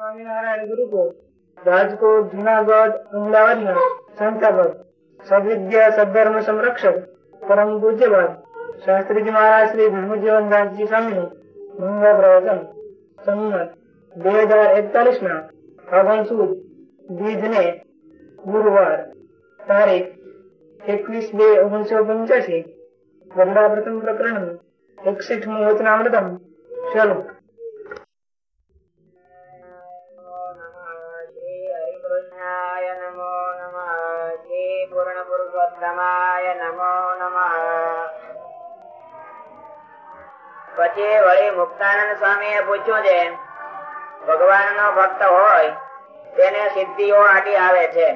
સ્વામિનારાયણ ગુરુકુળ, રાજકોટ, જુનાગઢ, અમદાવાદના સંસ્થાપક, સદવિદ્યા સદધર્મ સંરક્ષક, પરમ પૂજ્યપાદ શાસ્ત્રીજી મહારાજ શ્રી ભીમજીવન દાસજી ગંગા પ્રવચન. સંમત બે હજાર એકતાલીસ ના ફાગણ સુદ બીજ ને ગુરુવાર તારીખ એકવીસ બે ઓગણીસો પંચ્યાસી વરડા પ્રથમ પ્રકરણ એકસઠમું વચનામૃતમ શરૂ પુરુષોત્તમાય નમો નમઃ પછી વળી મુક્તાનંદ સ્વામી પૂછ્યું છે ભગવાન નો ભક્ત હોય, તેને સિદ્ધિઓ આટી આવે છે.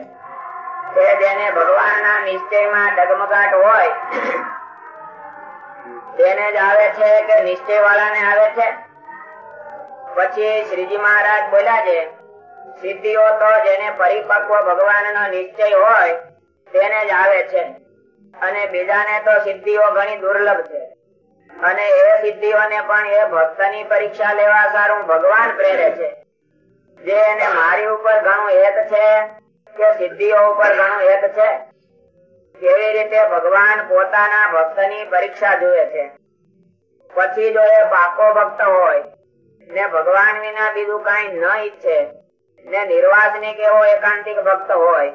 તે જેને ભગવાન ના નિશ્ચયમાં ડગમગાટ હોય, તેને જ આવે છે કે નિશ્ચય વાળાને આવે છે? પછી શ્રીજી મહારાજ બોલ્યા છે, સિદ્ધિઓ તો જેને પરિપક્વ ભગવાન નો નિશ્ચય હોય તેને જ આવે છે. અને બીજાને તો સિદ્ધિઓ ઘણી દુર્લભ છે. અને એ સિદ્ધિઓને પણ એ ભક્ત પરીક્ષા લેવા સારું ભગવાન પ્રેરે છે. જે એને મારી ઉપર ઘણું એક છે કે સિદ્ધિઓ ઉપર ઘણું એક છે. કેવી રીતે ભગવાન પોતાના ભક્તની પરીક્ષા જુએ છે. પછી જો એ પાકો ભક્ત હોય, ને ભગવાન વિના બીજું કઈ ન ઈચ્છે, ને નિર્વાસનિક એવો એકાંતિક ભક્ત હોય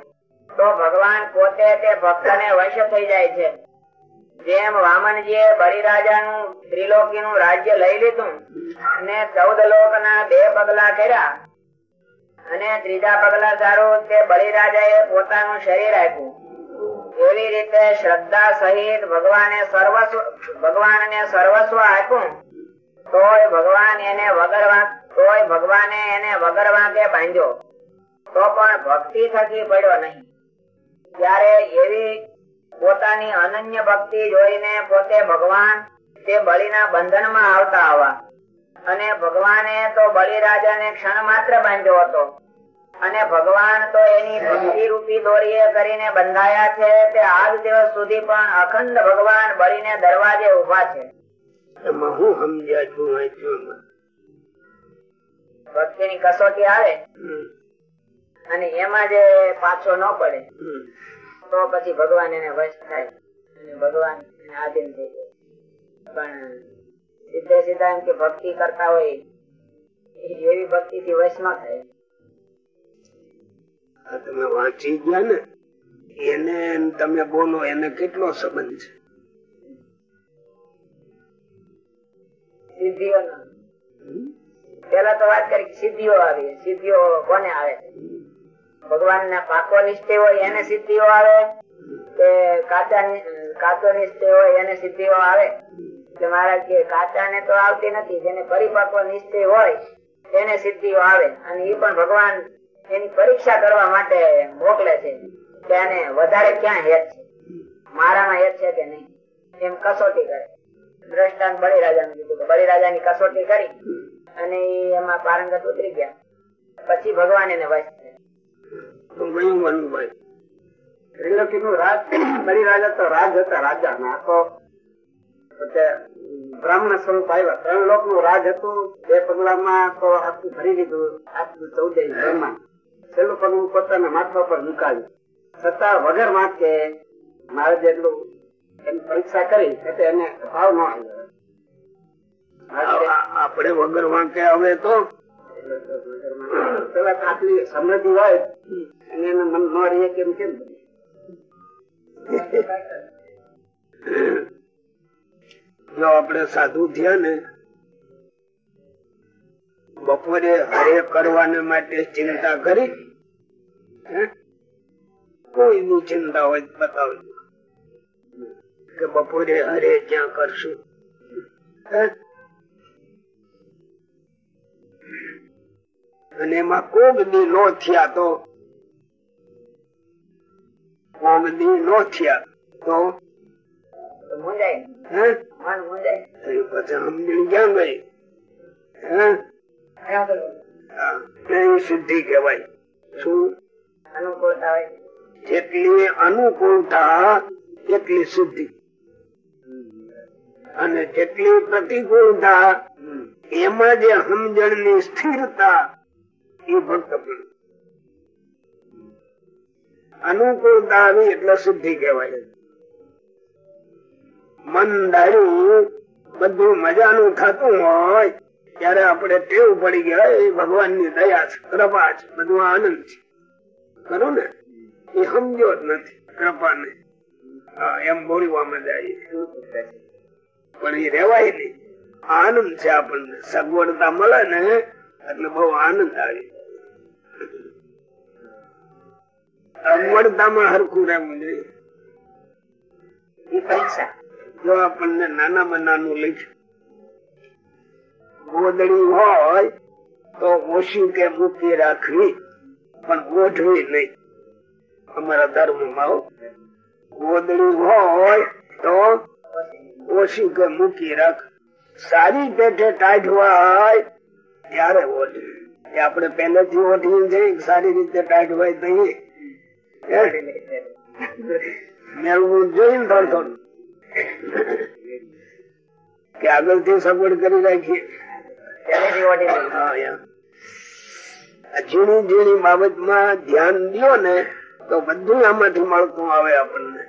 તો ભગવાન પોતે તે ભક્ત ને વશ થઈ જાય છે. જેમ વામનજી એ બલિરાજાનું ત્રિલોકી નું રાજ્ય લઈ લીધું ને ચૌદ લોક ના બે પગલા કર્યા અને ત્રીજા પગલા સારું તે બલિરાજા એ પોતાનું શરીર આપ્યું. એવી રીતે શ્રદ્ધા સહિત ભગવાને સર્વસ્વ ભગવાન ને સર્વસ્વ આપ્યું. તોય ભગવાન એને વગર તોય ભગવાને એને વગર વાંકે બાંધ્યો. તો પણ ભક્તિ થકી પડ્યો નહીં. ત્યારે એવી પોતાની અનન્ય ભક્તિ જોઈને પોતે ભગવાન તે બલિના બંધનમાં આવતા આવા અને ભગવાને તો બલિરાજાને ક્ષણ માત્ર બાંધ્યો હતો. અને ભગવાન તો એની ભક્તિ રૂપી દોરીએ કરીને બંધાયા છે તે આજ દિવસ સુધી પણ અખંડ ભગવાન બળીને દરવાજે ઊભા છે. ભક્તિ ની કસોટી આવે? અને એમાં જે પાછો ન પડે તો પછી ભગવાન એને વશ થાય. અને ભગવાન એને આધીન થઈ જાય. પણ સીધે સીધા એમ કે ભક્તિ કરતા હોય એવી ભક્તિ થી વશ ન થાય. તમે વાંચી ગયા ને એને તમે બોલો એને કેટલો સંબંધ છે? સિદ્ધિઓ? પેલા તો વાત કરી સિદ્ધિઓ આવી સિદ્ધિઓ કોને આવે? ભગવાન ના પાકો નિશ્ચય હોય એને સિદ્ધિઓ આવે કે કાચા કાચો નિશ્ચય હોય એને સિદ્ધિઓ આવે. મહારાજ કે કાચા ને તો આવતી નથી, જેને પરિપક્વ નિશ્ચય હોય એને સિદ્ધિઓ આવે. અને એ પણ ભગવાન એની પરીક્ષા કરવા માટે મોકલે છે કે એને વધારે ક્યાં હેત છે? મારામાં હેત છે કે નહીં? એમ કસોટી કરે. દ્રષ્ટાંત બલિરાજાનું કીધું બળીરાજા બલિરાજાની કસોટી કરી અને એમાં પારંગત ઉતરી ગયા. પછી ભગવાન એને વશ રાજ હતા રાજા ના તો બ્રાહ્મણ સ્વરૂપ આવ્યા. ત્રણ લોકનું રાજ હતું, બે પગલામાં તો આખું ભરી લીધું, આખું ચૌદે બ્રહ્મા. છેલ્લું પગલું પોતાના માથા પર મુકાવ્યું છતાં વગર વાંકે મારે જેટલું એની પરીક્ષા કરી એટલે એને ભાવ ન આપણે વગર વાંકે હવે તો પેલા હોય, એને મન ન રહીએ કેમ કેમ? જો આપણે સાધુ થયા ને, બપોરે હરે કરવાને માટે ચિંતા કરી? કોઈ નું ચિંતા હોય બતાવજો. કે બપોરે હરે ક્યાં કરશું? અને એમાં કોગ દી નો થયા તો? કોગ દી નો થયા તો? અનુકૂળતા, એટલી શુદ્ધિ અને જેટલી પ્રતિકૂળતા, એમાં જે સમજણની સ્થિરતા એટલે શુદ્ધિ કહેવાય. મન ડાયું બધું મજાનું થતું હોય, ત્યારે આપણે ટેવ પડી ગયા, એ ભગવાનની દયા છે, કૃપા છે, બધું આનંદ છે. ખરું ને? એ સમજો જ નથી, કૃપા ને એમ બોલવામાં જાય. પણ એ રેવાય નહીં. આનંદ છે આપણને. સગવડતા મળે ને, એટલે બહુ આનંદ આવે. અગવડતામાં હરખું રહેવું જોઈએ. પરીક્ષા જો આપણને નાનામાં નાનું લખ્યું ગોદડી હોય તો ઓછી કે મૂકી રાખવી પણ ગોઠવી નહીં. અમારા ધર્મમાં. ગોદડી હોય તો ઓછી કે મૂકી રાખ. સારી પેઠે ટાઢવા હોય ત્યારે ઓઢવી આપડે આપણે પહેલેથી ઓઢીએ છીએ સારી રીતે ટાઢવાય નહીં. કે આગળથી સગવડ કરી રાખીએ ઝીણી ઝીણી બાબતમાં ધ્યાન દો ને તો બધું આમાંથી મળતું આવે આપણને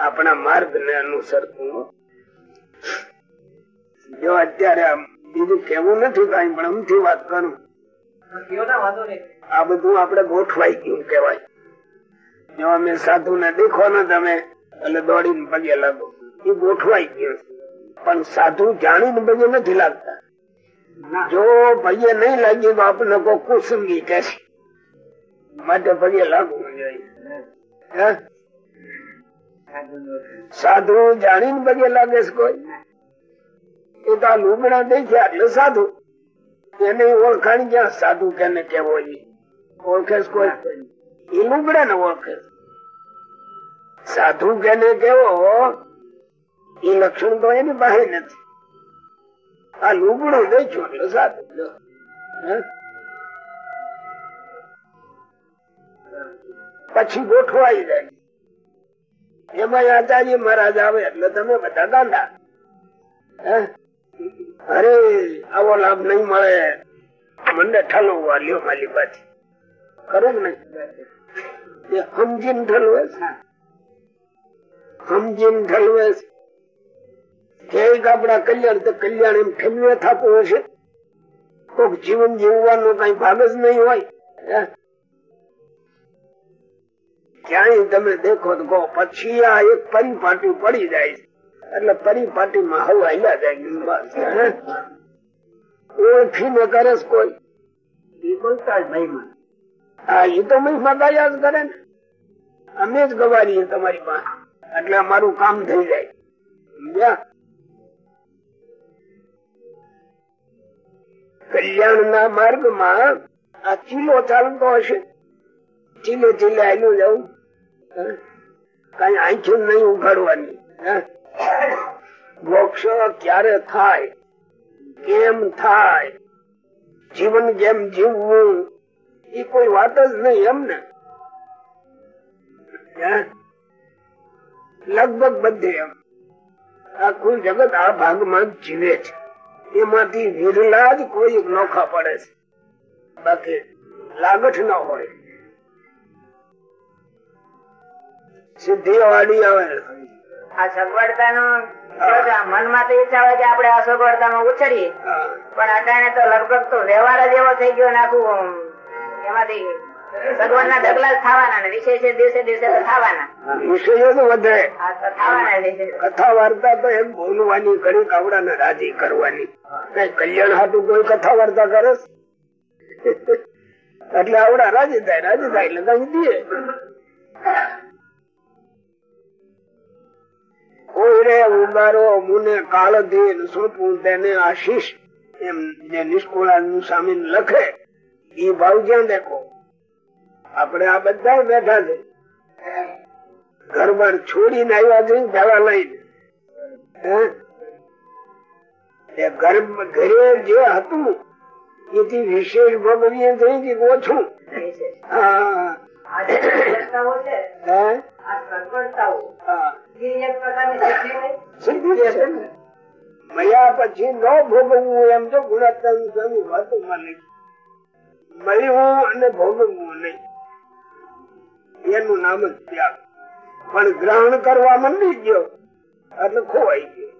આપણા માર્ગ ને અનુસરતું જો અત્યારે બીજું કેવું નથી કઈ પણ અમથી વાત કરું આ બધું આપણે ગોઠવાઈ ગયું કેવાય જો અમે સાધુ ને દેખો ને તમે એટલે દોડીને પગે લાગો. એ ગોઠવાઈ ગયો પણ સાધુ જાણીને પગે નથી લાગતા. જો પગે નહીં લાગ્યું તો આપણે કોઈ કુસંગી કે માટે પગે લાગવું જોઈએ. સાધુ જાણીને પગે લાગે છે કોઈ? એ તો આ લુગડા દેખ્યા એટલે સાધુ. એને ઓળખાણ ક્યાં? સાધુ કેને કેવો ઓળખે કોઈ? એ લુગડા ને ઓળખે સાધુ જેને કેવો એ લક્ષણ તો એની બહાર નથી. આ લુગડું વેચો એટલે સાધુ પછી ગોઠવાઈ જાય. એમાં આચાર્ય મહારાજ આવે એટલે તમે બધા ગાંડા? અરે, આવો લાભ નહીં મળે. મને ઠલવવા લ્યો મારી પાછી ખરું ને? એ આપણા કલ્યાણ તો કલ્યાણ એમ ઠલવે થતું હશે કોક જીવન જીવવાનો કઈ ભાગ જ નહીં હોય ક્યાંય તમે દેખો તો પછી આ એક પરિપાટી પડી જાય એટલે પરિપાટી માં હવે હાલ્યા જાય બસ. ઓળખીને કરે કોઈ બોલતા જ મહિમા અમે જ ગવારીએ તમારી પાસે. એટલે અમારું કામ થઈ જાય? કલ્યાણ ના માર્ગમાં આ ચીલો ચાલતો હશે. ચીલે ચીલે આવેલું જવું કઈ આંખી નહીં ઉઘાડવાની? મોક્ષ ક્યારે થાય? કેમ થાય? જીવન કેમ જીવવું એ કોઈ વાત જ નહીં એમને લગભગ બધે એમ. આખું જગત આ ભાગમાં જીવે છે. એમાંથી વિરલા જ કોઈ નોખા પડે છે. બાકી લાગઠ ના હોય. સિદ્ધિ વાળી આવે આ સગવડતા નો મનમાં તો ઈચ્છા હોય કે આપણે આ સગવડતા માં હા. પણ અટાણે તો લગભગ તો વ્યવહાર જ એવો થઈ ગયો ને આખું એમાંથી સગવડના ઢગલા જ થવાના વિશેષ દિવસે દિવસે થવાના. વિષયો તો વધે. આ તો થવાના જ વિશેષ. કથા વાર્તા તો એમ બોલવાની ઘણી કાવડા ને રાજી કરવાની. કઈ કલ્યાણ હાટું કોઈ કથા વાર્તા કરે? એટલે આવડા રાજી થાય રાજી થાય એટલે કઈ દે કોઈ રે ઉગારો મુને કાળથી સોંપવું તેને આશીષ. એમ જે નિષ્કુળા સામે લખે એ ભાવ ક્યાં દેખો આપડે આ બધા બેઠા છે. ઘર બાર છોડીને આવ્યા છે દવા લઈને. ઘર જે હતું એથી વિશેષ ભોગવીએ થઈ કે ઓછું. હા. મયા પછી ન ભોગવવું એમ તો ગુણાત્મક સ્વામી વાતોમાં લખ્યું. મળ્યું અને ભોગવવું નહીં. એનું નામ જ ત્યાગ. પણ ગ્રહણ કરવા મંડી ગયો, એટલે ખોવાઈ ગયો.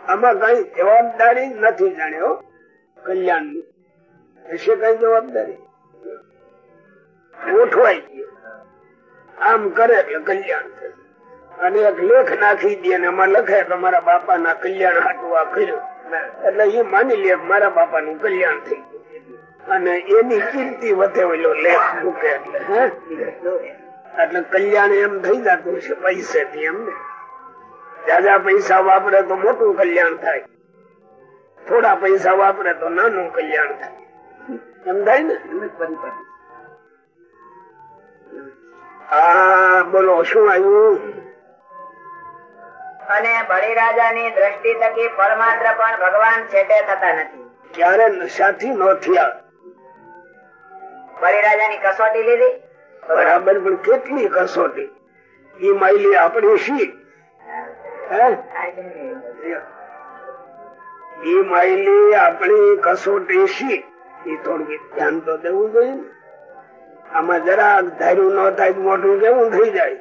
આમાં કઈ જવાબદારી નથી જાણ્યો કલ્યાણની હશે કઈ જવાબદારી? ગોઠવાઈ ગયો. આમ કરે કલ્યાણ થયું. અને એક લેખ નાખી દે અને એમાં લખે તમારા મારા બાપા ના કલ્યાણ હાટું આ કર્યું. એટલે એ માની લે મારા બાપા નું કલ્યાણ થઈ અને એની કીર્તિ વધે ઓલો લેખ મૂકે એટલે. કલ્યાણ એમ થઈ જતું છે પૈસે થી એમને જાજા પૈસા વાપરે તો મોટું કલ્યાણ થાય. થોડા પૈસા વાપરે તો નાનું કલ્યાણ થાય. એમ થાય ને? હા બોલો શું આવ્યું? અને બળીરાજાની દ્રષ્ટિ થકી પરમાત્ર પણ ભગવાન છેટે થતા નથી. ક્યારે નશાથી ન થયા? બળીરાજાની કસોટી લીધી? બરાબર પણ કેટલી કસોટી? ઈ માયલી આપણી શી? હે? માયલી આપણી કસોટી શી? એ થોડું ધ્યાન તો દેવું જોઈએ ને. આમાં જરાક ધાર્યું ન થાય મોટું કેવું થઈ જાય?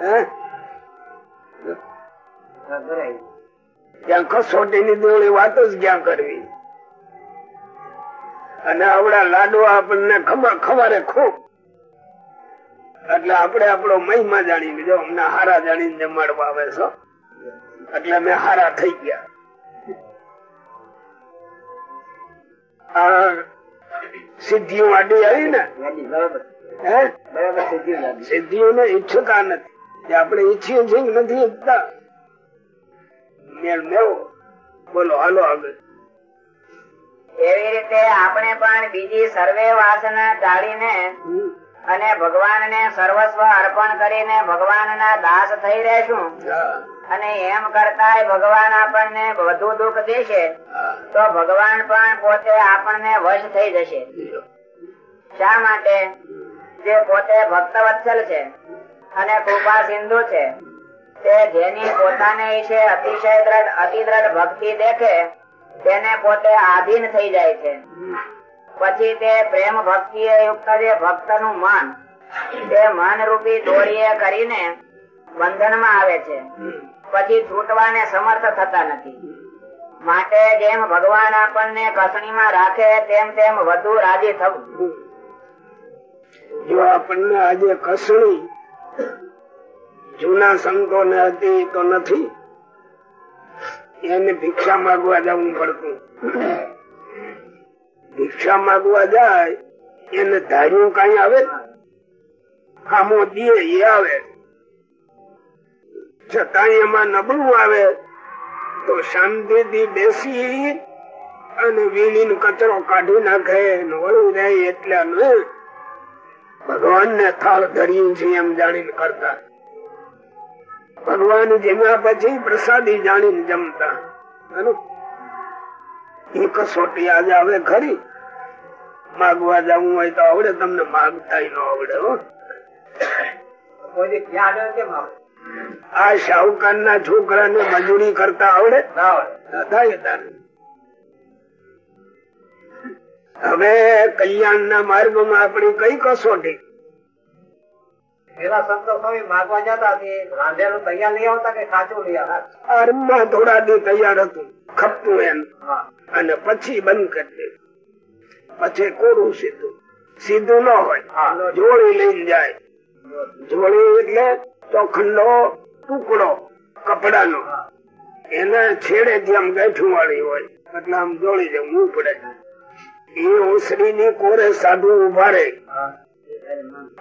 હે? ત્યાં કસોટી ની દોડી વાત જ ક્યાં કરવી? અને આવડા લાડવા આપણને ખબરે ખૂબ. એટલે આપણે આપણો મહિમા જાણી લીધો અમને હારા જાણીને જમાડવા આવે છો એટલે અમે હારા થઈ ગયા. આ સિદ્ધિઓ આડી આવી ને? સિદ્ધિઓ ને ઈચ્છતા નથી. આપણે ઈચ્છીએ છીએ નથી ઈચ્છતા. મેળ મેળવો બોલો હાલો આગળ. એવી રીતે આપણે પણ બીજી સર્વે વાસના ટાળીને અને ભગવાન ને સર્વસ્વ અર્પણ કરીને ભગવાનના દાસ થઈ રહેશું. અને એમ કરતા ભગવાન આપણને વધુ દુઃખ દેશે તો ભગવાન પણ પોતે આપણને વશ થઈ જશે. શા માટે? જે પોતે ભક્ત વત્સલ છે અને કૃપા સિંધુ છે. તે જેની પછી તે પ્રેમ આવે છે. પછી છૂટવાને સમર્થ થતા નથી. માટે જેમ ભગવાન આપણને કસણીમાં રાખે, તેમ તેમ વધુ રાજી થવું. આપણને આજે કસણી જૂના સંતો ને હતી તો નથી. એને ભિક્ષા માગવા જવું પડતું. ભિક્ષા માગવા જાય, એને ધાર્યું કઈ આવે? ખામો દે એ આવે. છતાં એમાં નબળું આવે, તો શાંતિથી બેસી અને વીણી કચરો કાઢી નાખે વળું જાય એટલે ભગવાન ને થાળ ધર્યું છે એમ જાણીને કરતા. ભગવાન જમ્યા પછી પ્રસાદી જાણીને જમતા? એ કસોટી આજે આવે ખરી. માગવા જવું હોય તો આવડે તમને માગતા ન આવડે આ શાહુકાર ના છોકરા ને મજૂરી કરતા આવડે? થાય તારે. હવે કલ્યાણ ના માર્ગમાં આપણી કઈ કસોટી? પેલા સંતો સ્વામી માગવા જતા રાંધેલું તૈયાર લઈ આવતા કે કાચું લઈ આવતા? થોડા દી તૈયાર હતું ખપતું એમ. અને પછી બંધ કરી દે પછી કોરું સીધું. સીધું ન હોય. જોડી લઈને જાય. જોડી એટલે ચોખંડો ટુકડો કપડાનો. એના છેડે જેમ ગાંઠું વાળી હોય. એટલે આમ જોડી જવું પડે. એ ઓસરી ની કોરે સાધુ ઊભા રહે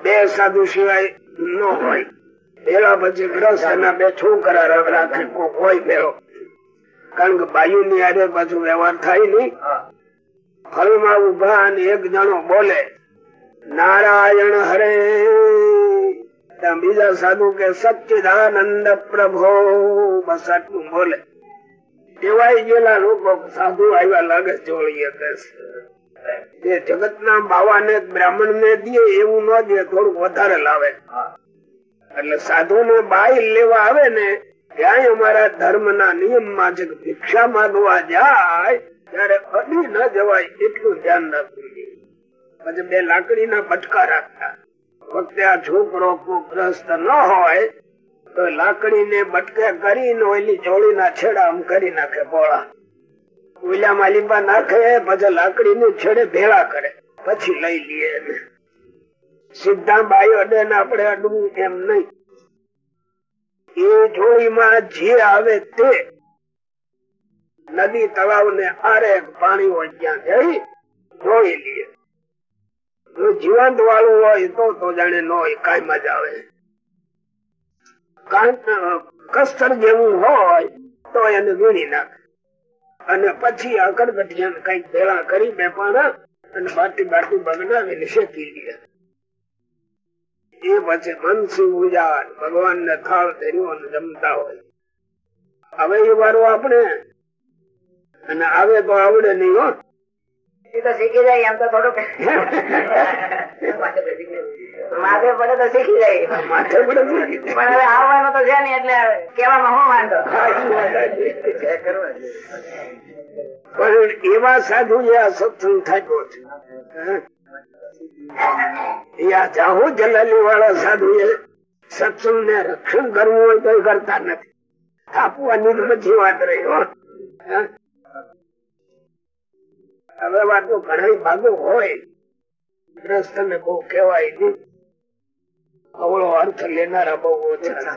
બે સાધુ સિવાય ન હોય. પેલા પછી ગ્રસ્ત એના બે છોકરા રાખે કોક હોય પેલો. કારણ કે બાયુ ની આરે પાછું વ્યવહાર થાય નહીં. ફળમાં ઊભા અને એક જણો બોલે નારાયણ હરે. બીજા સાધુ કે સચ્ચિદાનંદ પ્રભો. બસ આટલું બોલે. ટેવાઈ ગયેલા લોકો સાધુ આવ્યા લાગે જોડીએ કે તે જગત ના બાવા ને બ્રાહ્મણ ને દે એવું ન દે, થોડુંક વધારે લાવે. એટલે સાધુ ને બાઈ લેવા આવે ને ત્યાં અમારા ધર્મ ના નિયમમાં જે ભિક્ષા માંગવા જાય, ત્યારે અડી ન જવાય એટલું ધ્યાન રાખવું પછી બે લાકડીના બટકા રાખતા. વખતે આ છોકરો ગ્રસ્ત ન હોય, તો લાકડી ને બટકે કરીને ઓલી જોડીના છેડા આમ કરી નાખે બોળા ઓલામાં લીંબા નાખે, પછી લાકડી ને છેડે ભેળા કરે. પછી લઈ લઈએ એને. સીધા બાયો અડે અડવું એમ નહીં. એ જોડીમાં જે આવે તે નદી તળાવ ને આરે પાણી હોય ત્યાં જઈ જોઈ લઈએ જો જીવંત વાળું હોય તો તો જાણે ન હોય કાયમ જ આવે. કસ્તર જેવું હોય તો એને વીણી નાખે. અને પછી આગળ કડકટિયા કંઈક ભેળા કરી બે પાણા અને બાટી બાટી બગડાવીને શેકી ગયા. એ પછી મનસી પૂજા ભગવાન ને થાળ ધર્યો જમતા હોય. હવે એ વારો આપણે. અને આવે તો આવડે નહીં હો. એ તો શીખી જાય એમ તો થોડુંક. માથે પડે તો શીખી જાય. માથે પડે શીખી જાય. પણ હવે આવવાનું તો છે ને એટલે કેવામાં હું વાંધો? પણ એવા સાધુ જે આ સત્સંગ થયો છે જાહુ જલાલી વાળા સાધુ એ સત્સંગ ને રક્ષણ કરવું હોય તો કરતા નથી. આપવાની તો પછી વાત રહી? હવે વાતો ઘણા ભાગો હોય. ગ્રસ્ત બહુ કેવાય નહીં. અવળો અર્થ લેનારા બહુ ઓછા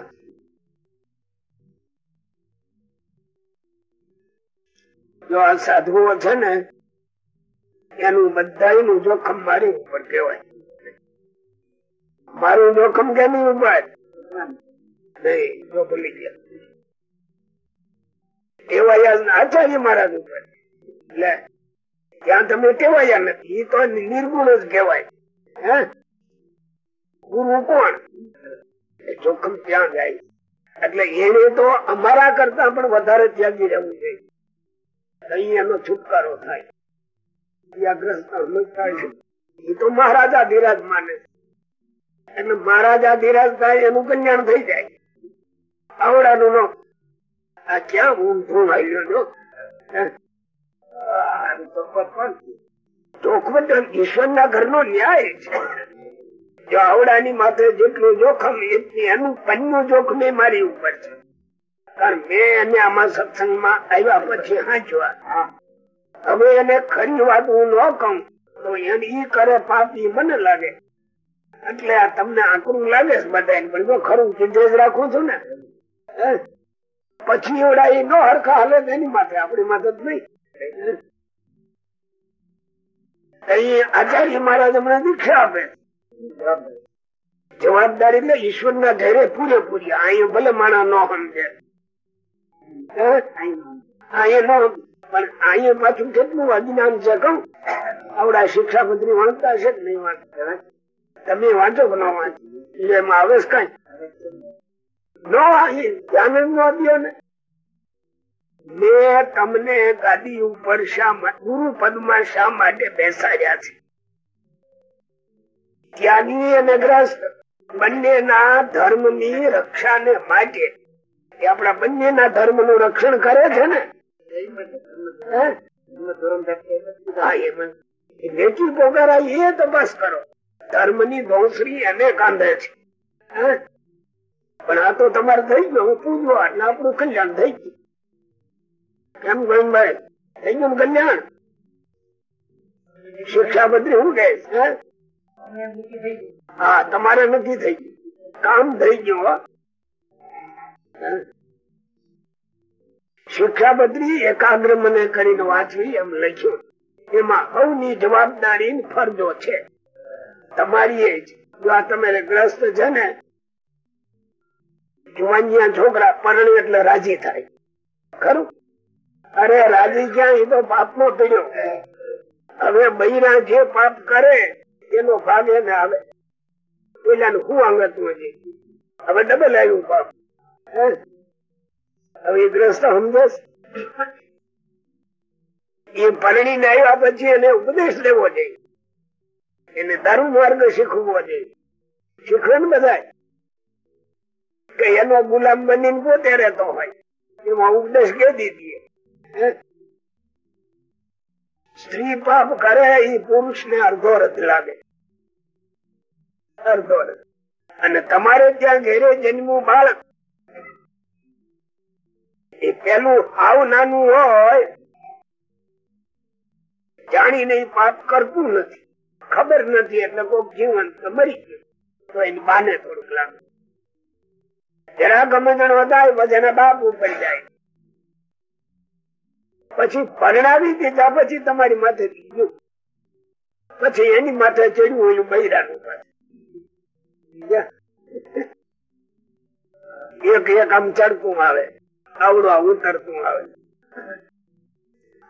જો આ સાધુઓ છે ને, એનું બધા જોખમ મારી ઉપર કેવાય મારું જોખમ કેની ઉપર? નહીં, જો ભૂલી ગયા. એવા આચાર્ય મહારાજ ઉપર. એટલે ત્યાં તમે કેવાયા નથી તો નિર્ગુણ જ કેવાય ગુરુ કોણ? જોખમ ત્યાં જાય? એટલે એને તો અમારા કરતા પણ વધારે ત્યાગી રહેવું જોઈએ. એનો છુટકારો થાય. એ તો મહારાજા ધીરાજ માને. એટલે મહારાજા ધીરાજ થાય એનું કલ્યાણ થઈ જાય. આવડાનું નો. આ ક્યાં ઊંધું આવ્યો ઈશ્વર ના ઘર નો ન્યાય છે. જો આવડાની માથે જેટલું જોખમ, એટલી એનું પન્નું જોખમ એ મારી ઉપર છે. કારણ મેં એને આમાં સત્સંગમાં આવ્યા પછી હાંચવા. હવે એને ખરી વાત હું ન કહું, તો એને ઈ કરે પાપ મને લાગે. એટલે આ તમને આકરું લાગે છે બધા પણ જો ખરું ચિંતે જ રાખું છું ને. પછી એવડા એ નો હરખા હાલે, એની માથે, આપણી માથે જ નહીં. આચાર્ય મહારાજ હમણાં દીક્ષા આપે. જવાબદારી એટલે ઈશ્વર ના ઘેરે પૂરેપૂરી. અહીંયા ભલે માણા નો સમજે. પણ અહીંયા પાછું કેટલું અજ્ઞાન છે કઉ આવડા શિક્ષાપત્રી વાંચતા છે કે નહીં વાંચતા? તમે વાંચો કે ન વાંચો? એમાં આવે કઈ? નો આનંદ નો દો ને. મેં તમને ગાદી ઉપર શા ગુરુ પદમાં શા માટે બેસાડ્યા છે? ત્યાગી અને ગ્રસ્ત બંનેના ધર્મની રક્ષા ને માટે એ આપણા બંનેના ધર્મનું રક્ષણ કરે છે ને? નેકી પોગારા એ તપાસ કરો. ધર્મની દોસરી એને કાંધે છે? પણ આ તો તમારે થઈ ગયો. હું પૂજવા એટલે આપણું કલ્યાણ થઈ ગયું. કેમ ગોવિંદભાઈ થઈ ગયું કલ્યાણ. શિક્ષા શિક્ષાપત્રી શું કે હા? તમારે નક્કી થઈ ગયું. કામ થઈ ગયું શિક્ષા બદલી એકાગ્ર મને કરીને વાંચવી એમ લખ્યું. એમાં સૌની જવાબદારી ફરજો છે. તમારી એ તમે ગ્રસ્ત છે ને, જુવાનિયા છોકરા પરણે એટલે રાજી થાય. ખરું? અરે રાજી ક્યાં? એ તો પાપ નો પીડ્યો. હવે બૈરા જે પાપ કરે, એનો ભાગ એને આવે. પેલા શું અંગત હવે ડબલ આવ્યું પાપ. હવે ગ્રસ્ત સમજે એ પરણી ને આવ્યા પછી એને ઉપદેશ લેવો જોઈએ. એને ધર્મ માર્ગ શીખવો જોઈએ. શીખવે ને બધા કે એનો ગુલામ બનીને પોતે રહેતો હોય. એમાં ઉપદેશ કે દીધી? સ્ત્રી પાપ કરે એ પુરુષ ને અર્ધો રથ લાગે. અર્ધો રથ અને તમારે ત્યાં ઘેરે જન્મું બાળક. એ પેલું આવ નાનું હોય, જાણીને પાપ કરતું નથી. ખબર નથી એટલે કોઈક જીવન તો મરી ગયું. તો એની બાને થોડુંક લાગે. જરા ગમે જણ વધારે બધાના બાપ ઉપર જાય. પછી પરણાવી દીધા, પછી તમારી માથે પછી એની માથે ચડ્યું હોય બૈરાનું એક એક આમ ચડતું આવે, આવડું આ ઉતરતું આવે.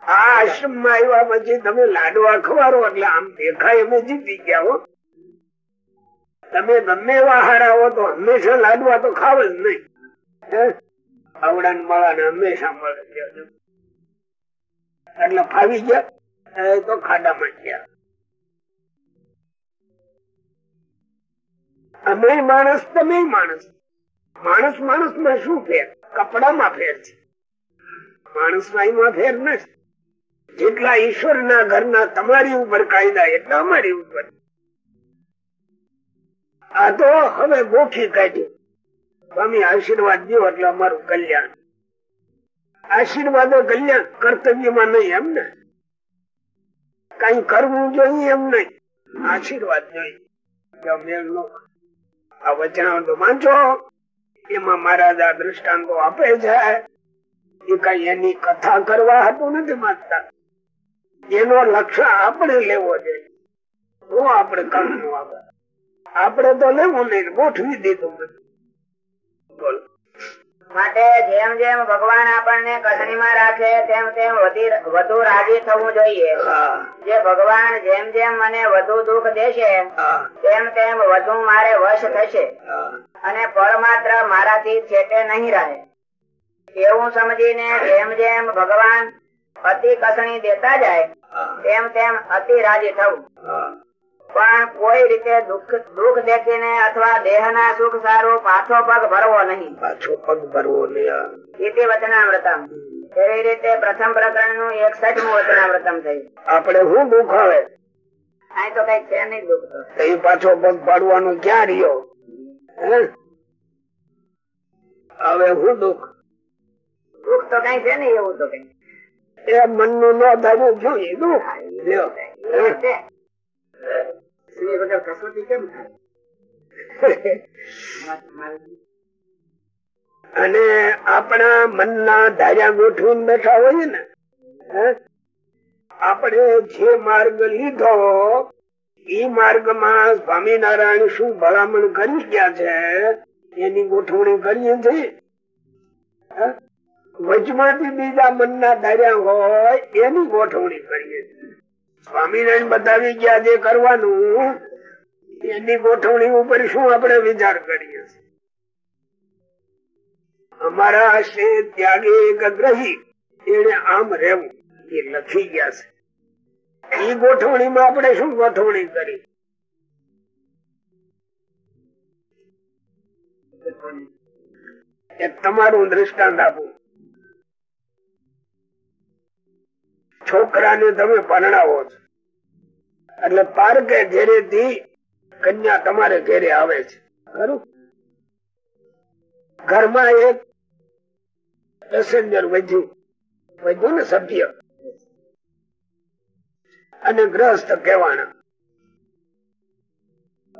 આ આશ્રમમાં આવ્યા પછી તમે લાડવા ખવારો, એટલે આમ દેખાય અમે જીતી ગયા હો. તમે ગમે એવા હારા હો તો હંમેશા લાડવા તો ખાવ જ નહીં? આવડા ને મળા ને હંમેશા મળે. એટલે ફાવી ગયા તો ખાડામાં ગયા. અમે માણસ તમે માણસ. માણસ માણસમાં શું ફેર? કપડામાં ફેર છે. માણસમાં ફેર નથી. જેટલા ઈશ્વર ના ઘરના તમારી ઉપર કાયદા એટલા અમારી ઉપર. આ તો હવે ગોખી કાઢ્યું. સ્વામી આશીર્વાદ દો એટલે અમારું કલ્યાણ. આશીર્વાદ કલ્યાણ કર્તવ્યમાં નહીં, એમ ને? કઈ કરવું જોઈએ એમ નહીં. આશીર્વાદ જોઈએ. આ વચનાંતો વાંચો, એમાં મહારાજ આ દ્રષ્ટાંતો આપે છે. એ કઈ એની કથા કરવા હતું નથી માંગતા. એનો લક્ષ્ય આપણે લેવો જોઈએ. તો આપણે કામનું આપણે તો લેવું નહીં, ગોઠવી દીધું નથી બોલો. માટે જેમ જેમ ભગવાન આપણને કસણીમાં રાખે તેમ તેમ વધુ રાજી થવું જોઈએ. જે ભગવાન જેમ જેમ મને વધુ દુઃખ દેશે તેમ તેમ વધુ મારે વશ થશે. અને પરમાત્ર મારાથી છેટે નહીં રહે. એવું સમજીને જેમ જેમ ભગવાન અતિ કસણી દેતા જાય તેમ તેમ અતિ રાજી થવું. પણ કોઈ રીતે દુઃખ દુઃખ દેખીને અથવા દેહના સુખ સારું પાછો પગ ભરવો નહીં. પાછો પગ ભરવો નહીં વચનામૃતમ. એવી રીતે પ્રથમ પ્રકરણનું એકસઠમું વચનામૃતમ થયું. આપણે શું દુઃખ આવે? અહીં તો કઈ છે નહીં દુઃખ તો. તો એ પાછો પગ પાડવાનો ક્યાં રહ્યો? હે? હવે હું દુઃખ? દુઃખ તો કઈ છે નહીં એવું તો કઈ. એ મનનું ન દુઃખ? એ વગર કસોટી કેમ? અને આપણા મનના ધાર્યા ગોઠવીને બેઠા હોઈએ ને આપણે જે માર્ગ લીધો, એ માર્ગમાં સ્વામિનારાયણ શું ભલામણ કરી ગયા છે, એની ગોઠવણી કરીએ છીએ? વચમાંથી બીજા મનના ધાર્યા હોય, એની ગોઠવણી કરીએ છીએ સ્વામિનારાયણ બતાવી ગયા જે કરવાનું, એની ગોઠવણી ઉપર શું આપણે વિચાર કરીએ અમારા શ્રી ત્યાગી એક ગ્રહી, એને આમ રહેવું, એ લખી ગયા છે. એ ગોઠવણીમાં આપણે શું ગોઠવણી કરી? તમારું દ્રષ્ટાંત આપું. છોકરાને તમે પરણાવો છો. એટલે પારકે ઘેરે થી કન્યા તમારે ઘેરે આવે છે. ખરું? ઘરમાં એક પેસેન્જર વધ્યું. વધ્યું ને સભ્ય. અને ગ્રસ્ત કહેવાના.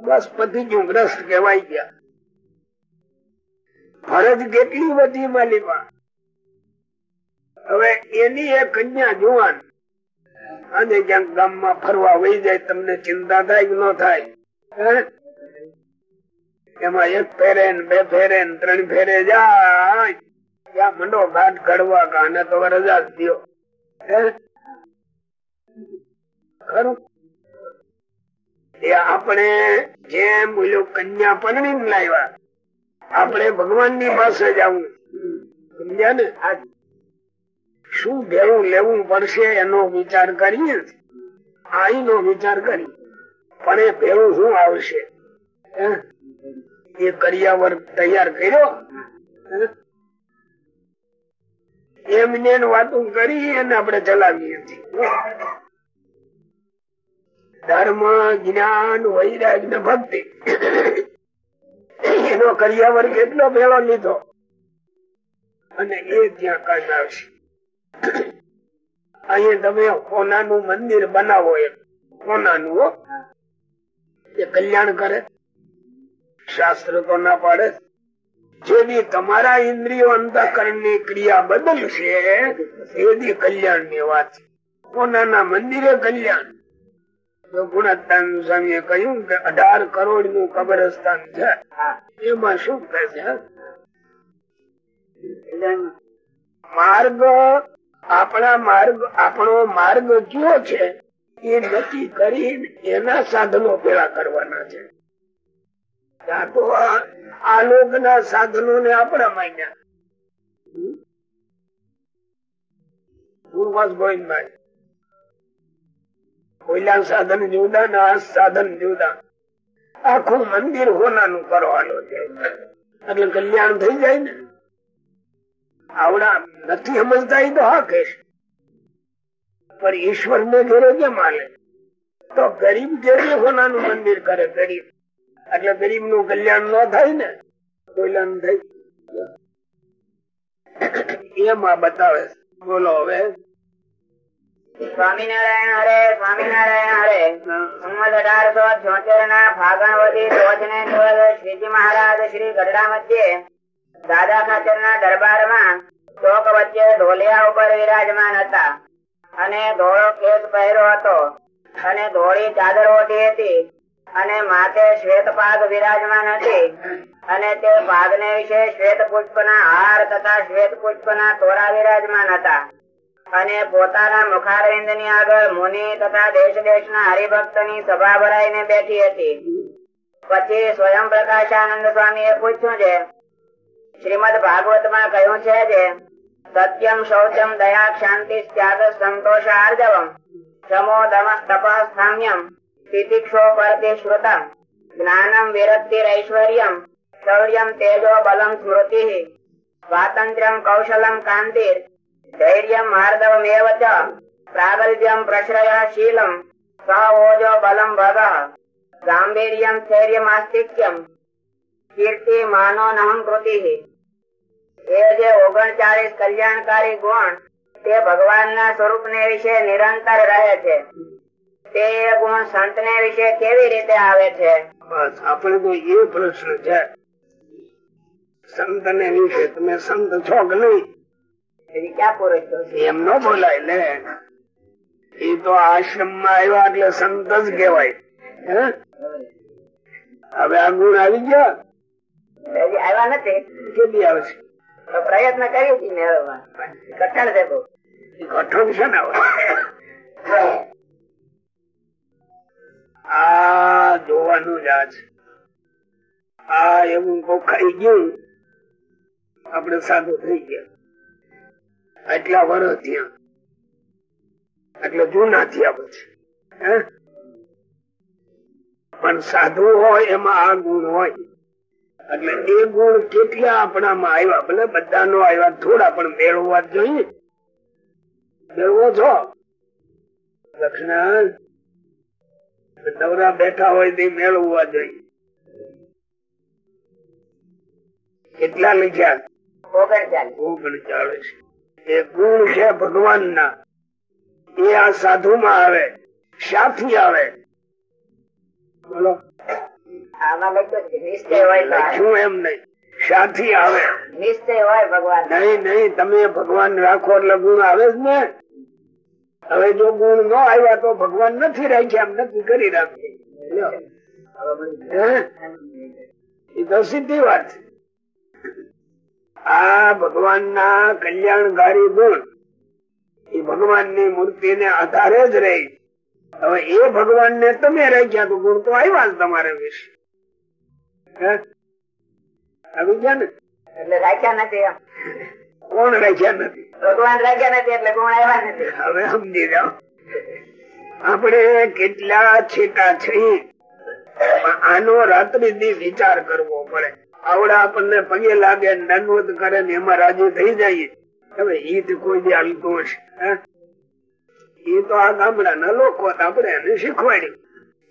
બસ પતિ ગ્રસ્ત કહેવાય ગયા. ફરજ કેટલી વધી માલિકા. હવે એની એ કન્યા જુવાન. અને ક્યાંક ગામમાં ફરવા વહી જાય, તમને ચિંતા થાય કે ન થાય? એમાં એક ફેરે બે ફેરે ત્રણ ફેરે જાય. મંડો ઘાટ ઘડવા કાને તો રજા ખરું? એ આપણે જેમ બોલ્યો કન્યા પરણી લાવ્યા આપણે ભગવાનની પાસે જવું સમજ્યા ને? શું ભેળું લેવું પડશે એનો વિચાર કરીએ આઈ નો વિચાર કરી. પણ એ ભેળું શું આવશે? એ કરિયાવર તૈયાર કર્યો? એમને વાતો કરી અને આપણે ચલાવીએ ધર્મ, જ્ઞાન વૈરાગ ને ભક્તિ. એનો કરિયાવર કેટલો ભેળો લીધો? અને એ ત્યાં કામ આવશે. અહીંયા તમે કોનાનું મંદિર બનાવો એમ. કોનાનું હો? એ કલ્યાણ કરે. શાસ્ત્ર તો ના પાડે. જેની તમારા ઇન્દ્રિયો અંતકરણની ક્રિયા બદલશે, એની કલ્યાણની વાત છે. કોનાના મંદિરે કલ્યાણ. ગુણત્તાન સ્વામીએ કહ્યું કે અઢાર કરોડનું કબરસ્તાન છે. એમાં શું કહે છે? માર્ગ આપણા માર્ગ, આપણો માર્ગ કયો છે, એ નક્કી કરી એના સાધનો પેલા કરવાના છે. આલોક લોકના સાધનો ને આપણા માન્યા. સાધન જુદા ને આ સાધન જુદા. આખું મંદિર હોનાનું કરવાનું છે. એટલે કલ્યાણ થઈ જાય ને. આવડા નથી સમજતા તો હા કહેશ. પણ ઈશ્વર ને ઘેરે કેમ હાલે તો ગરીબ ઘેરે હોનાનું મંદિર કરે, ગરીબ. એટલે ગરીબનું કલ્યાણ ન થાય ને કોઈલા થઈ એમાં બતાવે બોલો હવે. સ્વામિનારાયણ હરે સ્વામિનારાયણ હરે. સંમત અઢારસો છોતેર ના ફાગણવતી ચોથ ને શ્રીજી મહારાજ શ્રી ગઢડા મધ્યે દાદા ખાચર ના દરબારમાં ચોક વચ્ચે ઢોલિયા ઉપર વિરાજમાન હતા. અને ધોળો કેસ પહેર્યો હતો. અને ધોળી ચાદર ઓઢી હતી. અને માથે શ્વેત પાગ વિરાજમાન હતી. અને તે પાગને વિશે શ્વેત પુષ્પના હાર તથા શ્વેત પુષ્પના તોરા વિરાજમાન હતા. અને પોતાના મુખારવિંદની આગળ મુનિ તથા દેશ દેશ ના હરિભક્તની સભા ભરાઈને બેઠી હતી. પછી સ્વયં પ્રકાશાનંદ સ્વામી એ પૂછ્યું છે શ્રીમદ ભાગવતમાં કહ્યું છે કે સત્યમ, શૌચમ, દયા શાંતિ ત્યાગ, સંતોષ, આર્જવમ, સમો દમ તપ સ્થામ્યમ તિતિક્ષો, પરતે શ્રુતમ, જ્ઞાનમ વિરક્તિરૈશ્વર્યમ શૌર્યમ, તેજો, બલમ, સ્મૃતિ, સ્વાતંત્ર્યમ, કૌશલમ, કાંતિર, ધૈર્યમ, માર્દવમેવ ચ પ્રાગલ્યમ પ્રશ્રય, શીલમ, સહ બલમ, ભગ, ગાંભીર્યમ, સ્થૈર્યમાસ્તિક્યમ, કીર્તિ, માનો, નહમ, કૃતિ એ જે ઓગણચાલીસ કલ્યાણકારી ગુણ તે ભગવાનના સ્વરૂપને વિશે નિરંતર રહે છે. તે ગુણ સંતને વિશે કેવી રીતે આવે છે? બસ આપણે તો એ પ્રશ્ન છે. સંત ને વિશે તમે સંત છો કે નહીં? ક્યાં પુરુષો છે? એમ ન બોલાય લે એ તો આશ્રમમાં આવ્યા એટલે સંત જ કેવાય? હવે આ ગુણ આવી ગયા? આવ્યા નથી? કેટલી આવશે પ્રયત્ન કરીએ છીએ મેળવવા કઠણ છે બહુ. એ છે ને આ જોવાનું જ આ છે. આ એવું કોખાઈ ગયું આપડે સાદું થઈ ગયા. એટલા વર્ષ થયા. એટલે જૂના થયા પછી? પણ સાધુ હોય એમાં આ ગુણ હોય. એટલે એ ગુણ કેટલા આપણામાં આવ્યા? ભલે બધા નો આવ્યા, થોડા, પણ મેળવવા જોઈએ. મેળવો છો? લક્ષ્મણ નવરા બેઠા હોય તે મેળવવા જોઈએ. કેટલા લખ્યા એ ગુણ છે ભગવાન ના એ આ સાધુ માં આવે, સાથી આવે. બોલો. લખ્યું છે નિશ્ચય હોય તો આવે. લખ્યું એમ નહીં. સાથી આવે. નિશ્ચય હોય ભગવાન. નહીં નહીં તમે ભગવાન રાખો એટલે ગુણ આવે જ ને. હવે જો ગુણ ન આવ્યા તો ભગવાન નથી રાખ્યા એમ નથી કરી રાખીએ એ તો સીધી વાત છે. આ ભગવાન ના કલ્યાણકારી ગુણ એ ભગવાનની મૂર્તિ ને આધારે જ રહી હવે એ ભગવાન ને તમે રાખ્યા તો ગુણ તો આવ્યા જ તમારે વિશે. આવી ગયા ને? એટલે રાખ્યા નથી કોણ રાખ્યા નથી? ભગવાન રાખ્યા નથી એટલે ગુણ આવ્યા નથી. હવે સમજી જાઓ. આપણે કેટલા છેટા છીએ. આનો રાત્રિ દી વિચાર કરવો પડે. આવડા આપણને પગે લાગે દંડવત કરે ને એમાં રાજી થઈ જાય હવે ઈદ કોઈ હાલતું હશે. ઈ તો આ ગામડાના લોકો આપણે એને શીખવાડ્યું.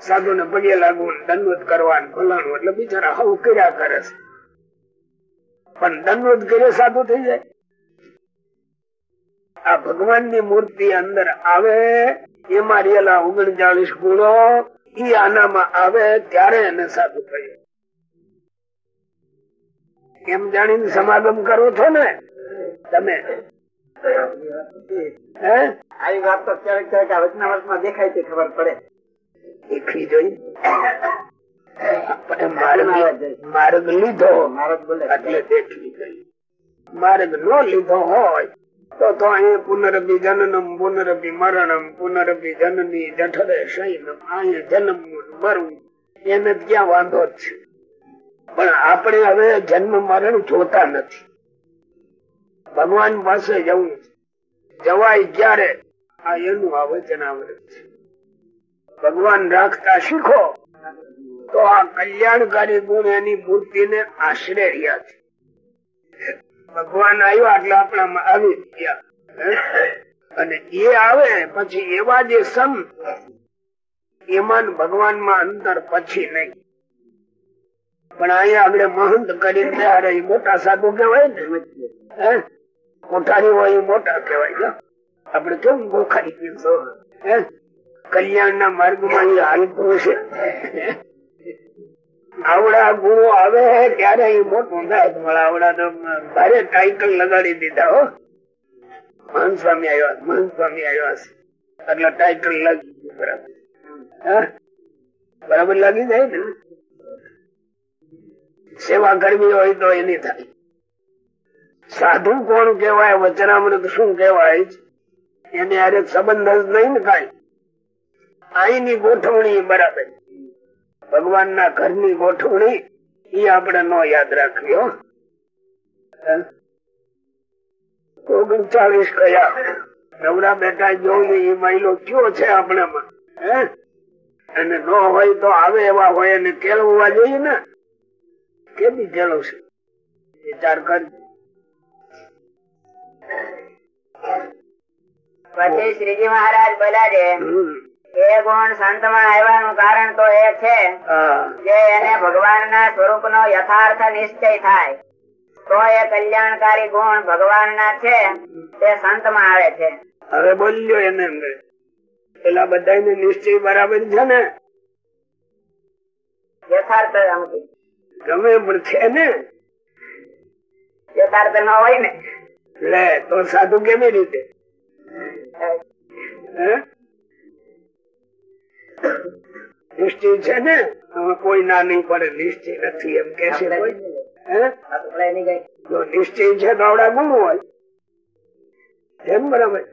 સાધુ ને પગે લાગવું દંડવત કરવાનું ફલાણું એટલે બિચારા હવ કર્યા કરે છે. પણ દંડવત કરે સાધુ થઈ જાય. આ ભગવાનની મૂર્તિ અંદર આવે, એમાં રહેલા ઓગણચાલીસ ગુણો, ઈ આનામાં આવે, ત્યારે એને સાધુ થયું. એમ જાણીને સમાગમ કરો છો ને, તમે. આવી વાત તો ક્યારેક ક્યારેક આ વચનાવટમાં દેખાય છે ખબર પડે. શીખવી જોઈ માર્ગ માર્ગ લીધો મહારાજ બોલે એટલે દેખવી જોઈએ. માર્ગ નો લીધો હોય તો તો અહીં પુનરભિ જનનમ પુનરભિ મરણમ પુનરભિ જનની જઠરે શયનમ અહીં જન્મ મરવું એને ક્યાં વાંધો જ છે. પણ આપણે હવે જન્મ મરણ જોતા નથી. ભગવાન પાસે જવું. જવાય ક્યારે? આ એનું આ વચનાવૃત છે. ભગવાન રાખતા શીખો. તો આ કલ્યાણકારી ગુણ એની મૂર્તિ ને આશરે રહ્યા છે. ભગવાન આવ્યા એટલે આપણામાં આવી ગયા. અને એ આવે પછી એવા જે સમ એમાં ભગવાનમાં અંતર પછી નહીં. પણ અહીંયા આગળ મહંત કરીને મોટા સાધુ કેવાય ને? કોઠારી હોય મોટા કહેવાય છે આપડે કેમ ગોખાઈ હે? કલ્યાણ ના માર્ગમાં હાલતું છે. આવડા ગુણો આવે ત્યારે મોટું થાય. આવડા તો ભારે ટાઈટલ લગાડી દીધા, હો. મહન સ્વામી આવ્યા મહન સ્વામી આવ્યા એટલે ટાઈટલ લાગી ગયું, બરાબર? બરાબર લાગી જાય ને? સેવા કરવી હોય તો એની થાય. સાધુ કોણ કેવાય વચનામૃત શું કેવાય એને અરે સંબંધ જ નહીં ને કઈ. અહીંની ગોઠવણી બરાબર. ભગવાન ના ઘરની ગોઠવણી એ આપણે નો યાદ રાખવી ઓગણચાલીસ કયા? નવરા બેટા જોઈએ એ મહિલો કયો છે આપણામાં? હે? અને ન હોય તો આવે એવા હોય અને કેળવવા જોઈએ ને? કેવી કેળવશે? વિચાર કરજો. પછી શ્રીજી મહારાજ બોલ્યા છે એ ગુણ સંતમાં આવવાનું કારણ તો એ છે જે એને ભગવાન ના સ્વરૂપ નો યથાર્થ નિશ્ચય થાય. તો એ કલ્યાણકારી ગુણ ભગવાન ના છે તે સંતમાં આવે છે. હવે બોલ્યો એને પેલા બધા નિશ્ચય બરાબર છે ને? યથાર્થ ગમે પણ છે ને? યથાર્થ ન હોય ને. લે તો સાધુ કેવી રીતે? નિશ્ચય છે ને? હવે કોઈ ના નહીં પડે નિશ્ચય નથી એમ કે છે નિશ્ચય છે તો આવડા ગુણ હોય. એમ બરાબર.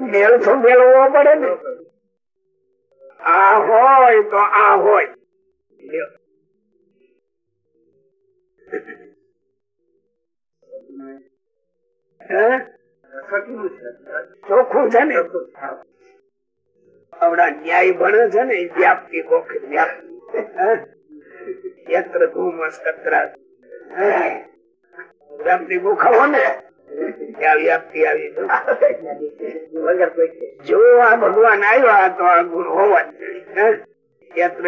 મેળ તો મેળવવો પડે ને. આ હોય તો આ હોય. ચોખ્ખું છે ને આવડા ન્યાય ભણે છે ને એ કોખ વ્યાપ્તિ. યત્ર ધૂમસ કતરા? ગોખાવો ને વ્યાપ્તિ. જો આ ભગવાન આવ્યા તો આ ગુણ હોવા યત્ર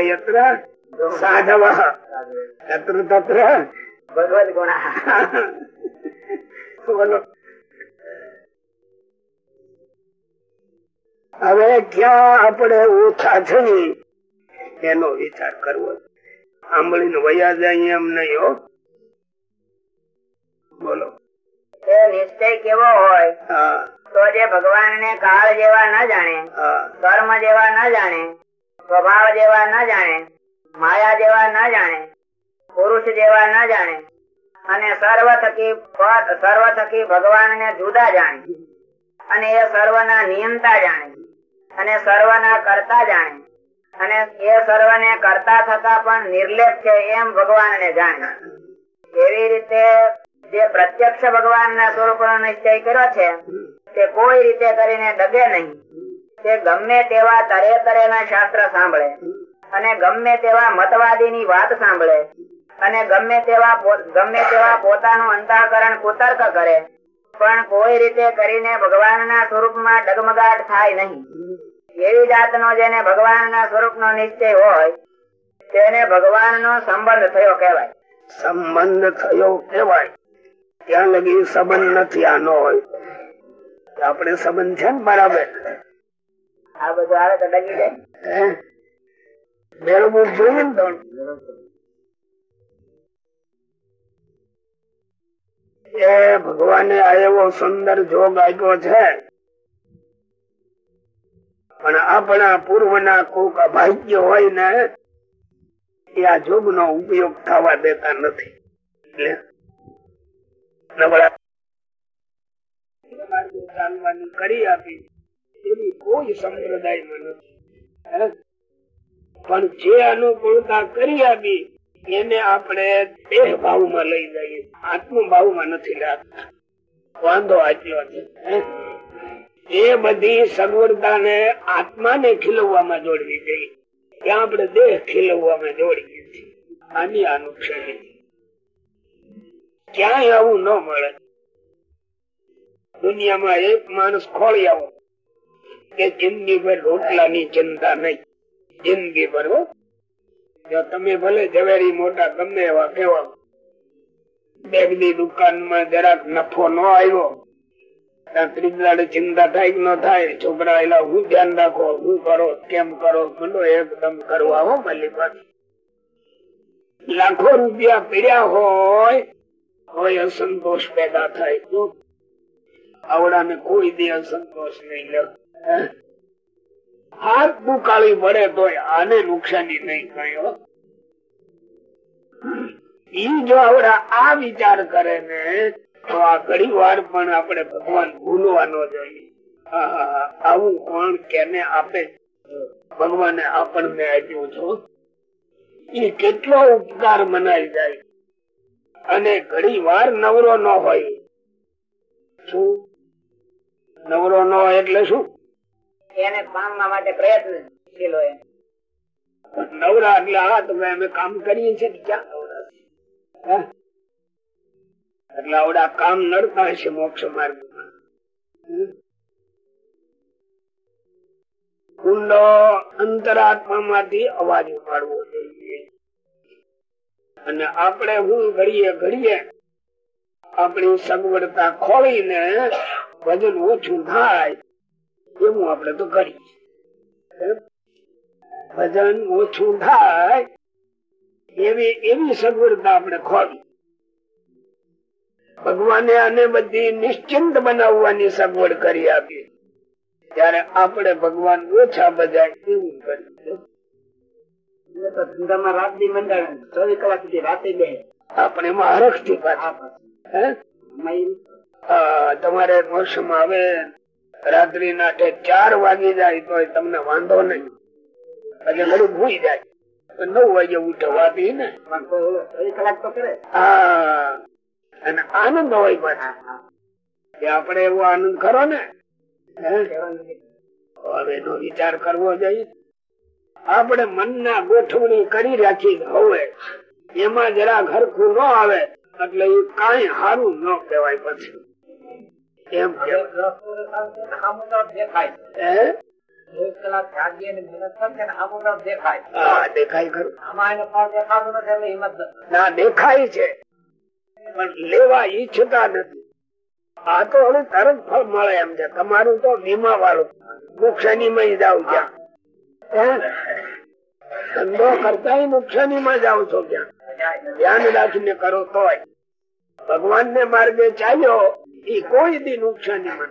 સાધવ. તત્ર તત્ર. ભગવદ ગુણ. હવે ક્યાં આપણે ઓછા છે એનો વિચાર કરવો. આંબળી વયા જાય એમ નહીં હો. બોલો. નિશ્ચય કેવો હોય તો જે ભગવાન ને કાળ જેવા ન જાણે કર્મ જેવા ન જાણે સ્વભાવ જેવા ન જાણે માયા જેવા ન જાણે પુરુષ જેવા ન જાણે અને સર્વ થકી સર્વ થકી ભગવાન ને જુદા જાણે અને એ સર્વ ના નિયંતા જાણે. અને સર્વ કરતા જાણે. અને એ સર્વ કરતા થતા પણ નિર્લેપ છે એમ ભગવાન ને જાણે. એવી રીતે જે પ્રત્યક્ષ ભગવાન ના સ્વરૂપ નિશ્ચય કર્યો છે, તે કોઈ રીતે કરીને ડગે નહીં. તે ગમે તેવા તરે તરે શાસ્ત્ર સાંભળે. અને ગમે તેવા મતવાદી વાત સાંભળે. અને ગમે તેવા ગમે તેવા પોતાનું અંતઃકરણ કુતર્ક કરે. પણ કોઈ રીતે કરીને ભગવાન ના સ્વરૂપમાં ડગમગાટ થાય નહીં. એવી જાતનો જેને ભગવાનના સ્વરૂપનો નિશ્ચય હોય તેને ભગવાનનો સંબંધ થયો કહેવાય. સંબંધ થયો કેવાય ત્યાં લગી સંબંધ નથી આનો હોય. આપણે સંબંધ છે ને બરાબર? આ બધું આવે તો ડગી જાય? મેળવવું જોઈએ ને એ ભગવાને એવો સુંદર જોગ આપ્યો છે. પણ આપણા પૂર્વના કોક અભાગ્ય હોય ને, એ આ જોગ નો ઉપયોગ થવા દેતા નથી. કરી આપી. એવી કોઈ સંપ્રદાયમાં નથી. પણ જે અનુકૂળતા કરી આપી એને આપણે દેહ ભાવમાં લઈ જઈએ. આત્મ ભાવમાં નથી રાખતા. વાંધો આટલો છે. એ બધી સગવડતાને આત્માને ખીલવવામાં જોડવી જોઈએ. ત્યાં આપણે દેહ ખીલવવામાં જોડીએ છીએ. આની આ ક્યાંય આવું ન મળે. દુનિયામાં એક માણસ ખોળી આવો કે જિંદગી ભર રોટલાની ચિંતા નહીં. જિંદગી ભર તમે ભલે ઝવેરી મોટા ગમે એવા કેવા બેગની દુકાનમાં જરાક નફો ન આવ્યો ચિંતા થાય ન થાય, છોકરા એલા હું ધ્યાન રાખો, હું કરો, કેમ કરો મંડો એકદમ કરવા હો માલી પાસે લાખો રૂપિયા પીડ્યા હોય હોય અસંતોષ પેદા થાય આવડાને કોઈ દી અસંતોષ નહીં લે? હાથ દુકાળી પડે તો આને નુકસાની નહીં થયો ઈ જો આપડે આ વિચાર કરે ને, તો આ ઘણી વાર પણ આપણે ભગવાન ભૂલવાનો જોઈએ આવું કોણ કેને આપે? ભગવાને આપણને આપ્યું છો એ કેટલો ઉપકાર મનાઈ જાય. અને ઘણી વાર નવરો ન હોય. શું? નવરો ન હોય એટલે શું? એને પામવા માટે પ્રયત્નશીલ હોય નવરા એટલે આ તમે અમે કામ કરીએ છીએ ક્યાં? નવરા એટલે આવડા કામ નડતા હશે મોક્ષ માર્ગ? ઊંડો અંતરાત્મા માંથી અવાજ ઉપાડવો જોઈએ. અને આપણે હું ઘડીએ ઘડીએ આપણી સગવડતા ખોલીને વજન ઓછું થાય એવું આપણે તો કરીએ? વજન ઓછું થાય એવી એવી સગવડતા આપણે ખોલી. ભગવાને આને બધી નિશ્ચિંત બનાવવાની સગવડ કરી આપી. ત્યારે આપણે ભગવાન ઓછા બજાય એવું કર્યું ધંધામાં રાત દી મંડાણ ચોવીસ કલાક સુધી રાતે બે. આપણે એમાં હરખથી તમારે મોસમ આવે રાત્રિ ના ચાર વાગી જાય તો તમને વાંધો નહીં. એટલે ઘડું ભૂઈ જાય. નવ વાગે ઉઠવાતી ને. હા. અને આનંદ હોય પાછા. કે આપણે એવો આનંદ ખરો ને? હવે એનો વિચાર કરવો જોઈએ. આપણે મનના ગોઠવણી કરી રાખી હવે. એમાં જરા ઘરખું ન આવે. એટલે એ કઈ સારું ન કહેવાય પછી. ને, દેખાય છે. પણ લેવા ઈચ્છતા નથી. આ તો હવે તરત ફળ મળે એમ છે. તમારું તો વીમા વાળું નુકસાની માં જાવ હે? ધંધો કરતા નુકસાની માં જાવ છો ક્યાં? ધ્યાન રાખીને કરો તોય. ભગવાન ને માર્ગે ચાલ્યો. એ કોઈ દી નુકસાની મને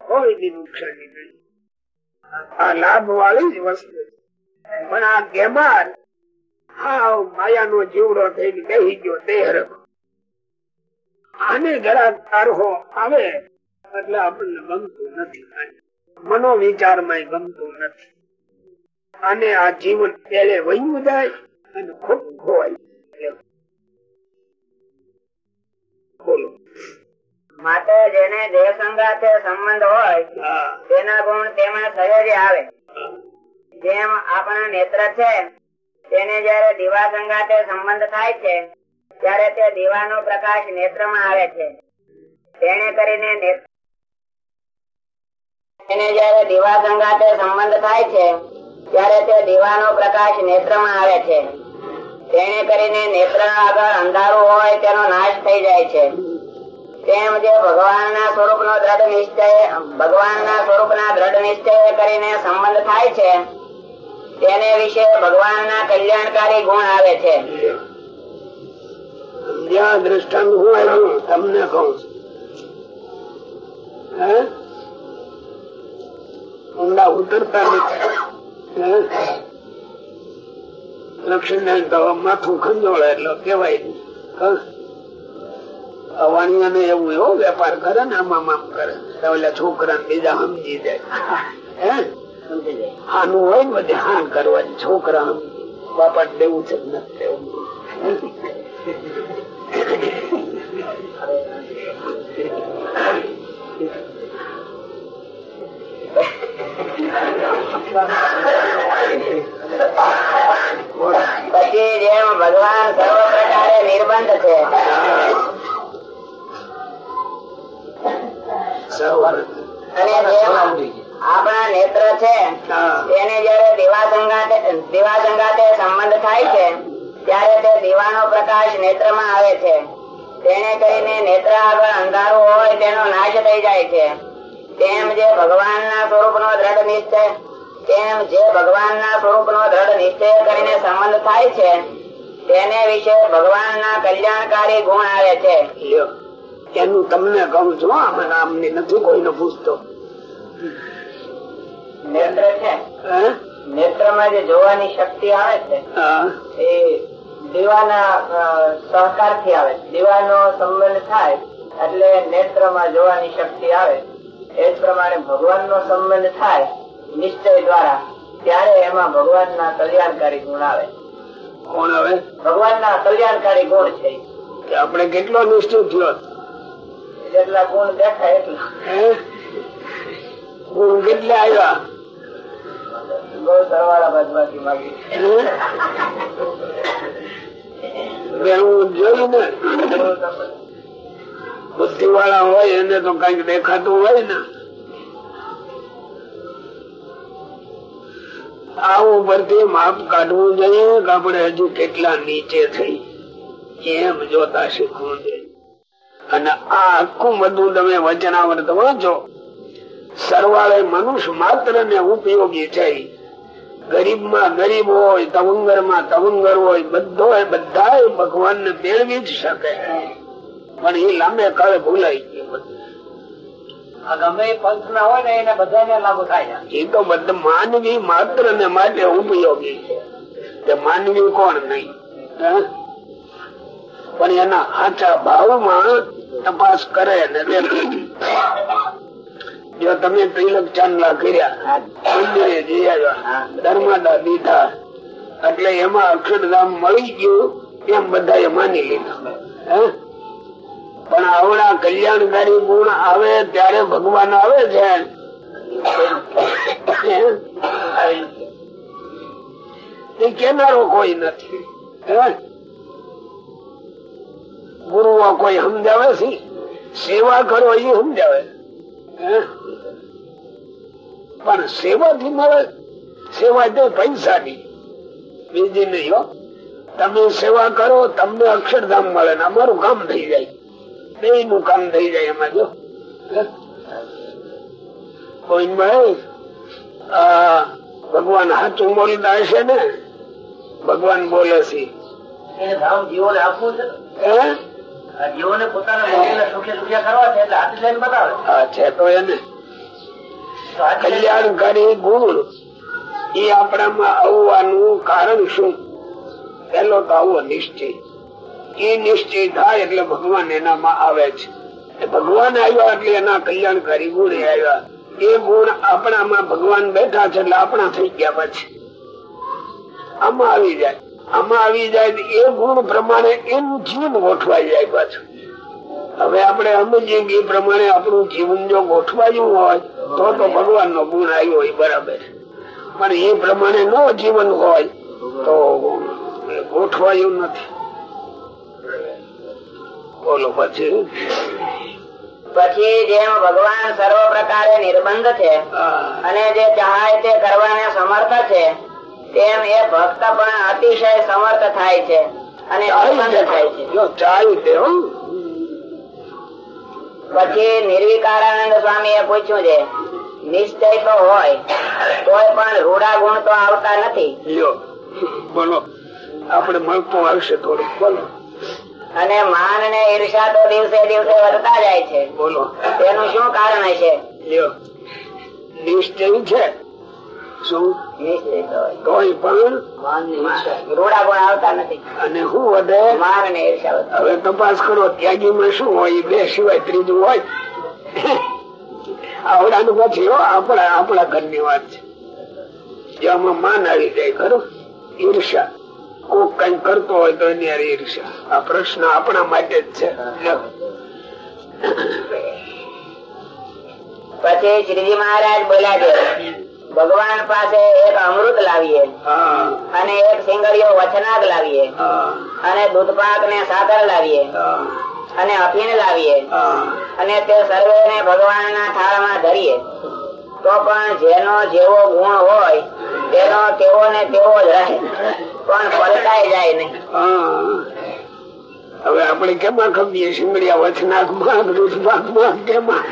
કોઈ દી નુકસાની નહીં આ લાભ વાળી જ વસ્તુ પણ આ ગેમાર હાવ માયા નો જીવડો થઈને બેહી ગયો દેહ આને જરા તારહો આવે, એટલે આપણને ગમતું નથી મનો વિચારમાં ગમતું નથી. અને આ જીવન પેલે વહ્યું જાય અને ખોટું ખોવાય બોલો. માટે જેને દેહ સંગાથે સંબંધ હોય તેના ગુણ તેમાં સહેજે આવે. જેમ આપણા નેત્ર છે તેને જયારે દીવા સંગાથે સંબંધ થાય છે ત્યારે તે દીવાનો પ્રકાશ નેત્રમાં આવે છે. તેને કરીને તેને જયારે દીવા સંગાથે સંબંધ થાય છે ત્યારે તે દીવાનો પ્રકાશ નેત્રમાં આવે છે. તેને કરીને નેત્ર આગળ અંધારું હોય તેનો નાશ થઈ જાય છે. તેમ જે ભગવાનના સ્વરૂપનો દ્રઢ નિશ્ચય, ભગવાનના સ્વરૂપના દ્રઢ નિશ્ચય કરીને સંબંધ થાય છે, તેને વિશે ભગવાનના કલ્યાણકારી ગુણ આવે છે. જ્યાં માથું ખંજોળે એટલે કેવાય નહીં અને એવું એવો વેપાર કરે ને, આમ આમ કરે. ઓલા છોકરા બીજા સમજી જાય હાનું હોય ને બધી હાન છોકરા બાપા દેવું છે પછી ભગવાન સર્વ પ્રકારે નિર્બંધ છે આપણા નેત્ર છે એને જયારે દીવા સંગાતે દીવા સંગાતે સંબંધ થાય છે ત્યારે તે દીવાનો પ્રકાશ નેત્રમાં આવે છે. તેને કરીને નેત્ર આગળ અંધારું હોય તેનો નાશ થઈ જાય છે. તેમ જે ભગવાનના સ્વરૂપનો દ્રઢ નિશ્ચય તેમ જે ભગવાનના સ્વરૂપનો દ્રઢ નિશ્ચય કરીને સંબંધ થાય છે તેને વિશે ભગવાન ના કલ્યાણકારી ગુણ આવે છે. એનું તમને કહું છું અમે આમની નથી કોઈને પૂછતો. નેત્ર છે? નેત્રમાં જે જોવાની શક્તિ આવે છે એ દીવાના સહકાર આવે દીવાનો સંબંધ થાય એટલે નેત્રમાં જોવાની શક્તિ આવે. એ જ પ્રમાણે ભગવાન નો સંબંધ થાય નિશ્ચય દ્વારા ત્યારે એમાં ભગવાનના કલ્યાણકારી ગુણ આવે. કોણ હવે ભગવાનના કલ્યાણકારી ગુણ છે. આપણે કેટલો નિશ્ચિત થયો? જેટલા ગુણ દેખાય એટલા. ગુણ કેટલા આવ્યા? બહુ સરવાળા બાદબાકી માગી. જોયું ને? બુદ્ધિ વાળા હોય એને તો કંઈક દેખાતું હોય ને. આ ઉપરથી માપ કાઢવું જોઈએ કે આપણે હજુ કેટલા નીચે થઈ. એમ જોતા શીખવું જોઈએ. અને આ આખું બધું તમે વચનાવર્ત વાંચો. સરવાળે મનુષ્ય માત્ર ને ઉપયોગી છે. ગરીબમાં ગરીબ હોય તવંગરમાં તવંગર હોય બધો બધા ભગવાન ને મેળવી જ શકે. પણ એ લાંબે કાળે ભૂલાઈ ગયું. આ ગમે એ પંથ ના હોય ને એને બધા લાગુ થાય. એ તો બધા માનવી માત્ર ને માટે ઉપયોગી છે. માનવી કોણ નહીં? પણ એના આચા ભાવમાં તપાસ કરે ને જો તમે તિલક ચાંદલા કર્યા, મંદિરે જઈ ધર્માદા દીધા. એટલે એમાં અક્ષરધામ મળી ગયું એમ બધા માની લીધા. પણ આવડા કલ્યાણકારી ગુણ આવે ત્યારે ભગવાન આવે છે. એ કેનારો કોઈ નથી. હે? ગુરુઓ કોઈ સમજાવે છે? સેવા કરો એ સમજાવે. પણ સેવા થી મળે સેવા તો પૈસા ની બીજી નહીં હો. તમે સેવા કરો તમને અક્ષરધામ મળે ને અમારું કામ થઈ જાય. બે નું કામ થઈ જાય એમાં જો. કોઈ મળે? આ ભગવાન સાચું બોલતા હશે ને? ભગવાન બોલે છે. ધામ જીવોને આપવું છે? જીવોને પોતાના ભોગને સુખે સુખ્યા કરવા છે એટલે હાથ લઈને બતાવે. છે તો એને. તો હાથ લઈને કલ્યાણકારી ગુણ. એ આપણામાં આવવાનું કારણ શું? પેલો તો આવો નિશ્ચય એ નિશ્ચય થાય એટલે ભગવાન એનામાં આવે છે. ભગવાન આવ્યા એટલે એના કલ્યાણકારી ગુણ આવ્યા. એ ગુણ આપણામાં ભગવાન બેઠા છે એટલે આપણા થઈ ગયા પછી. આમાં આવી જાય. આમાં આવી જાય એ ગુણ પ્રમાણે એનું જીવન ગોઠવાઈ જાય પાછું. હવે આપણે સમજીએ કે એ પ્રમાણે આપણું જીવન જો ગોઠવાયું હોય તો તો ભગવાન નો ગુણ આવ્યો હોય બરાબર. પણ એ પ્રમાણે નો જીવન હોય તો ગોઠવાયું નથી. બોલો પછી. પછી જેમ ભગવાન સર્વ પ્રકારે નિર્બંધ છે અને જે ચાહે તે કરવાને સમર્થ છે તેમ એ ભક્ત પણ અતિશય સમર્થ થાય છે અને થાય છે. પછી નિર્વિકારાનંદ સ્વામી એ પૂછ્યું છે નિશ્ચય તો હોય કોઈ પણ રૂડા ગુણ તો આવતા નથી. બોલો. આપણે મળતું આવશે થોડું. બોલો. અને માન ને ઈર્ષા તો દિવસે દિવસે વધતા જાય છે. બોલો. તેનું શું કારણ હશે? લ્યો. નિશ્ચય છે. શું? નિશ્ચય તો પણ આવતા નથી. અને શું વધે માન ને હવે તપાસ કરો ત્યાગીમાં શું હોય? બે સિવાય ત્રીજું હોય? આવડાનું પછી આપણા આપણા ઘરની વાત છે. જેમાં માન આવી જાય ખરું? ઈર્ષા કોક કઈ કરતો હોય તો એની યાર ઈર્ષા આ પ્રશ્ન આપણા માટે જ છે. પછી શ્રીજી મહારાજ બોલા છે. ભગવાન પાસે એક અમૃત લાવીએ. અને એક સિંગડીયો વચનાક લાવીએ. અને દૂધપાક ને સાકર લાવીએ. અને અફીણ લાવીએ. અને તે સર્વેને ભગવાનના થાળમાં ધરીએ. તો પણ જેનો જેવો ગુણ હોય તેનો તેવો ને તેવો જ રહે. પણ પલટાઈ જાય નહીં. હવે આપણે કેમાં ખમીએ? સિંગડિયા વચનાકમાં દૂધપાકમાં કેમાં?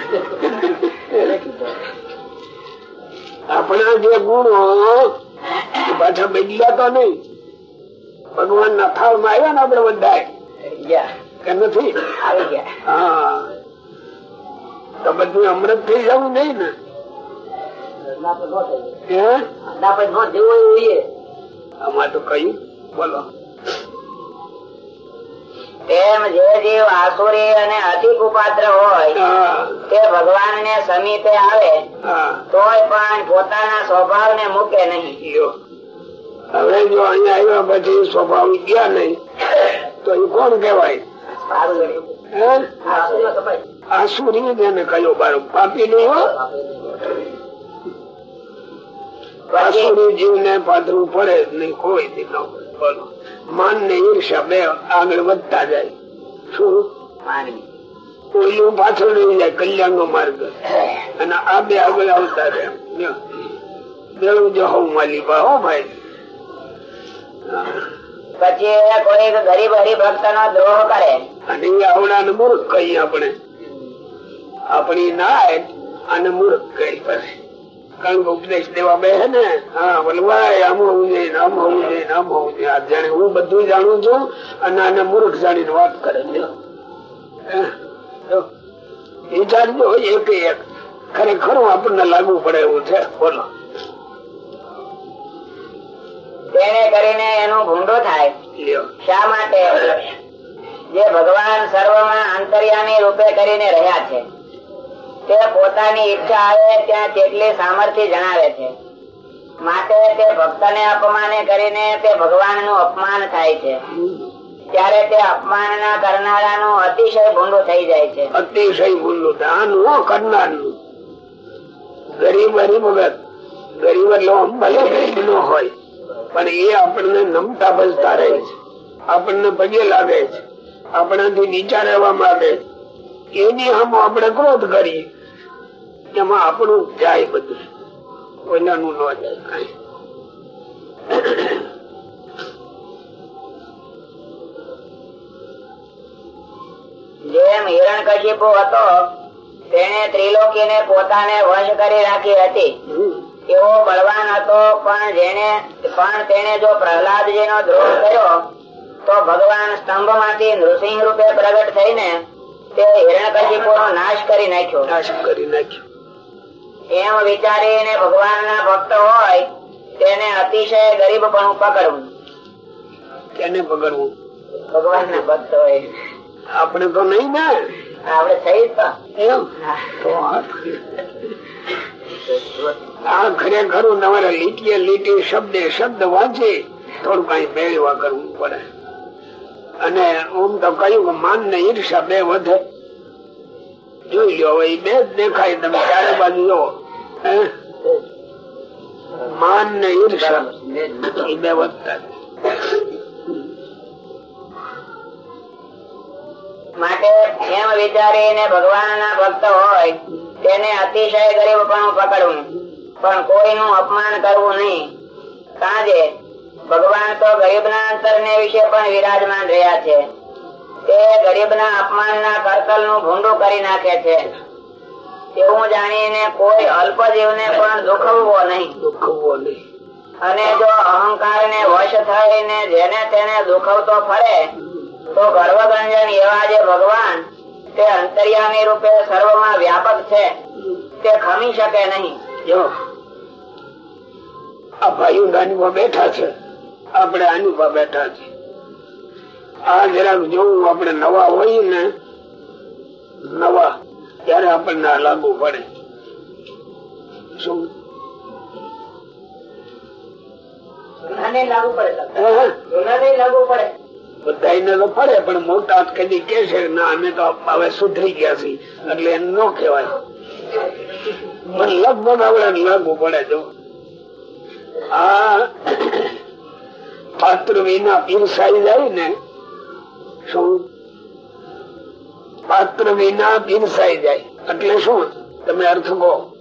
આપણા જે ગુણો પાછા બદલ્યા તો નહીં. ભગવાન ના થાળમાં આવ્યા ને આપડે બધા ગયા, કે નથી? હા. તો બધું અમૃત થઈ જવું નહીં ને? આમાં તો કયું બોલો. તેમ જે જીવ આસુરી અને અતિ કુપાત્ર હોય તે ભગવાન ને સમીપે આવે તોય પણ પોતાના સ્વભાવ ને મૂકે નહીં. હવે જો અહીંયા આવ્યા પછી સ્વભાવ ગયા નહીં તો એ કોણ કેવાય આસુરી જેને કયો બાળક પાપી પછી આસુરી જીવને પાથરું પડે જ નહીં કોઈ દીધો બોલો માન ને ઈર્ષા બે આગળ વધતા જાય. શું? માનવી. પાછળ રહી જાય કલ્યાણ નો માર્ગ. અને આ બે આગળ આવતા રહે. જો હો ભાઈ. પછી કોઈ ગરીબ હરિભક્ત નો દ્રોહ કરે. અને એ આવડાને મૂર્ખ કહીએ આપણે. આપણી નાય અને મૂર્ખ કહી પછી કારણ કે ઉપદેશ દેવા બે ને? હા વલવાય આમ હોવું જોઈએ આમ હોવું જોઈએ આમ હોવું જોઈએ. આ જાણે હું બધું જાણું છું અને આને મૂર્ખ જાણીને વાત કરે. વિચારજો એક એક. ખરેખર આપણને લાગુ પડે એવું છે. બોલો. તેને કરીને એનો ભૂંડો થાય લ્યો. શા માટે? જે ભગવાન સર્વમાં અંતર્યામી રૂપે કરીને રહ્યા છે. તે પોતાની ઈચ્છા આવે ત્યાં તેટલી સામર્થ્ય જણાવે છે. માટે તે ભક્તને અપમાને કરીને તે ભગવાનનું અપમાન થાય છે. ત્યારે તે અપમાનના કરનારાનું અતિશય ભૂંડું થઈ જાય છે. અતિશય ભૂંડું દાન કરનારનું? ગરીબ હરિભગત ગરીબ એટલે ભલે ગરીબ નો હોય, પણ એ આપણને નમતા ભજતા રહે છે. આપણને પગે લાગે છે. આપણાથી નીચા રહેવા માંગે છે. એની આમ આપણે ક્રોધ કરીએ. એમાં આપણું જાય બધું. કોઈનાનું ન જાય કઈ. જેમ હિરણકશિપુ હતો તેને ત્રિલોકીને પોતાને વશ કરી રાખી હતી. એવો બળવાન હતો, પણ જેને પણ તેને જો પ્રહલાદજી નો દ્રોહ કર્યો, તો ભગવાન સ્તંભમાંથી નૃસિંહ રૂપે પ્રગટ થઈને તે હિરણકશિપુ નો નાશ કરી નાખ્યો. નાશ કરી નાખ્યું. એમ વિચારીને ભગવાન ના ભક્ત હોય તેને અતિશય ગરીબ પણ પકડવું. કેને પકડવું. ભગવાન ના ભક્ત હોય. આપણે તો નહીં ને? આપડે થઈ આ ખરેખર તમારે લીટીએ લીટી શબ્દે શબ્દ વાંચે થોડું કઈ મેળવા કરવું પડે. અને ઓમ તો કહ્યું કે માન ને ઈર્ષા બે વધે. જોઈ લો બે જ દેખાય તમે ચારે બાજુ જોવો માન ને ઈર્ષા બે વધતા માટે એમ વિચારીને ભગવાનના ભક્ત હોય, તેને અતિશય ગરીબપણું પકડવું. પણ કોઈનું અપમાન કરવું નહીં. સાંજે ભગવાન તો ગરીબના અંતરને વિશે પણ વિરાજમાન રહ્યા છે. તે ગરીબના અપમાનના કરતલનું ભૂંડું કરી નાખે છે. એવું જાણીને કોઈ અલ્પજીવને પણ દુખવવો નહીં. દુખવવો નહીં. અને જો અહંકાર ને વશ થઈને જેને તેને દુખવતો ફરે તો ગર્વગંજન એવા જે ભગવાન તે અંતર્યામી રૂપે સર્વમાં વ્યાપક છે. તે ખમી શકે નહીં. જો આ ભાઈઓ આની બેઠા છે આપણે આની બેઠા છીએ. આ જરાક જોવું આપણે નવા હોય ને નવા ત્યારે આપણને આ લાગુ પડે. શું? પણ મોટા કદી કે છે ના અમે તો હવે સુધરી ગયા છીએ. એટલે એમ ન કેવાય પણ લગભગ આપણે લાગુ પડે જો. આ પાત્ર વિના પીરસાઈ જાય ને શું? પાત્ર વિના પીરસાઈ જાય. એટલે શું? તમે અર્થ કહો.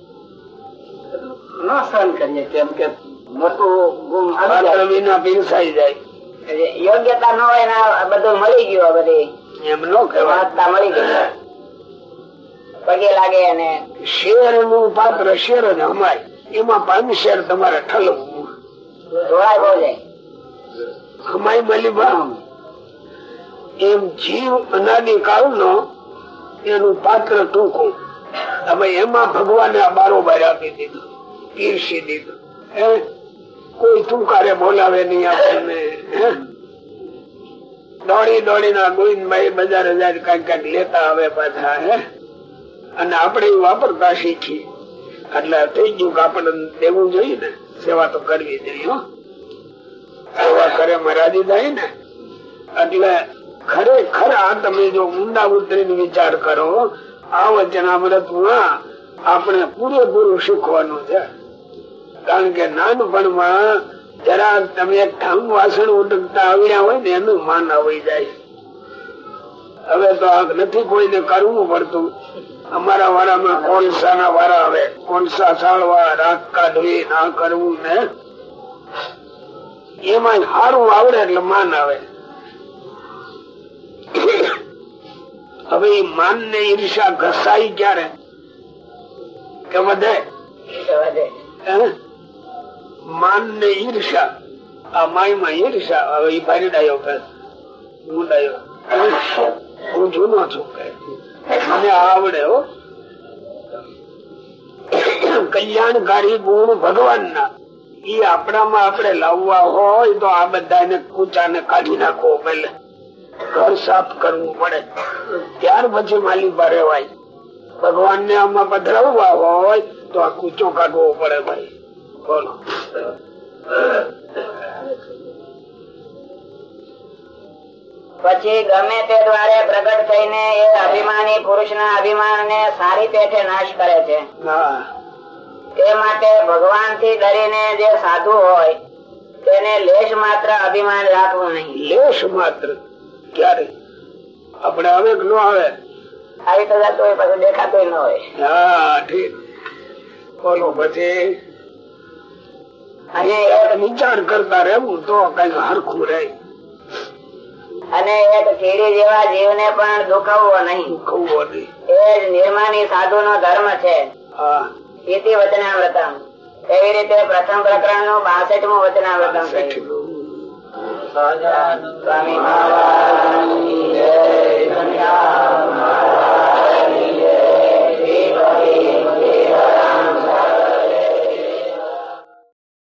ન સહન કરીએ કેમ કે મોટું ગુમ પાત્ર વિના પીરસાઈ જાય. યોગ્યતા ન હોય ને બધું મળી ગયું બધી. એમ ન કહેવાય. વાસ્તા મળી ગઈ. પગે લાગે અને શેરનું પાત્ર શેર જ અમાય. એમાં પાંચ શેર તમારે ઠલવું. બહુ જાય. અમાય મલીબા, એમ જીવ અનાદિકાળ નો એનું પાત્ર ટૂંકું. હવે એમાં ભગવાને બારોબાર આપી દીધું, પીરસી દીધું. હે? કોઈ ટૂંકારે બોલાવે નહીં આપણને, હે? દોડી ના ગોવિંદભાઈ બજાર હજાર કંઈક કંઈક લેતા આવે પાછા, હે? અને આપણે વાપરતા શીખી એટલે થઈ ગયું કે આપણને દેવું જોઈએ ને, સેવા તો કરવી જોઈએ સેવા કરે મરાજી ને? એટલે ખરેખર આ તમે જો ઊંડા ઉતરીને વિચાર કરો, આ વચનામૃતમાં આપણે પૂરેપૂરું શીખવાનું છે. કારણ કે નાનપણમાં જરા તમે ઠામ વાસણ ઉટકતા આવ્યા હોય ને, એનું માન આવી જાય. હવે તો આ નથી કોઈને કરવું પડતું. અમારા વાળામાં કોલસા ના વાળા આવે. કોલસા સાળવા, રાત કાઢવી, ના કરવું ને. એમાં સારું આવડે એટલે માન આવે. હવે એ માન ને ઈર્ષા ઘસાઈ ક્યારે? કે વધે માન ને ઈર્ષા આ માયમાં ઈર્ષા હવે એ ભારી ડાયો કે હું ડાયો હું જૂનો છું કે મને આવડે હો. કલ્યાણકારી ગુણ ભગવાન ના ઈ આપણામાં આપણે લાવવા હોય તો આ બધાને કૂચાને કાઢી નાખવો પેલે ઘર સાફ કરવું પડે. ત્યાર પછી માલિકા ભાઈ ભગવાન ને આમાં પધરાવવા હોય તો આ કૂચો કાઢવો પડે ભાઈ. બોલો. પછી ગમે તે દ્વારે પ્રગટ થઈને એ અભિમાની પુરુષના અભિમાનને સારી પેઠે નાશ કરે છે. હા. તે માટે ભગવાનથી ડરીને જે સાધુ હોય તેને લેશ માત્ર અભિમાન રાખવું નહીં. લેશ માત્ર? ક્યારે? આપણે આવે કે ન આવે? આવી તો જતો હોય પછી દેખાતો ન હોય. હા ઠીક. બોલો પછી? અને વિચાર કરતા રહેવું તો કઈ હરખું રહે. અને એક કીડી જેવા જીવને પણ દુખવવો નહીં. ખવું નહીં. એ નિર્માની સાધુ નો ધર્મ છે. હા. ఇది વચનામૃતમ એવી રીતે પ્રથમ પ્રકરણ નું બાસઠમું વચનામૃતમ સ્વામી મહારાજ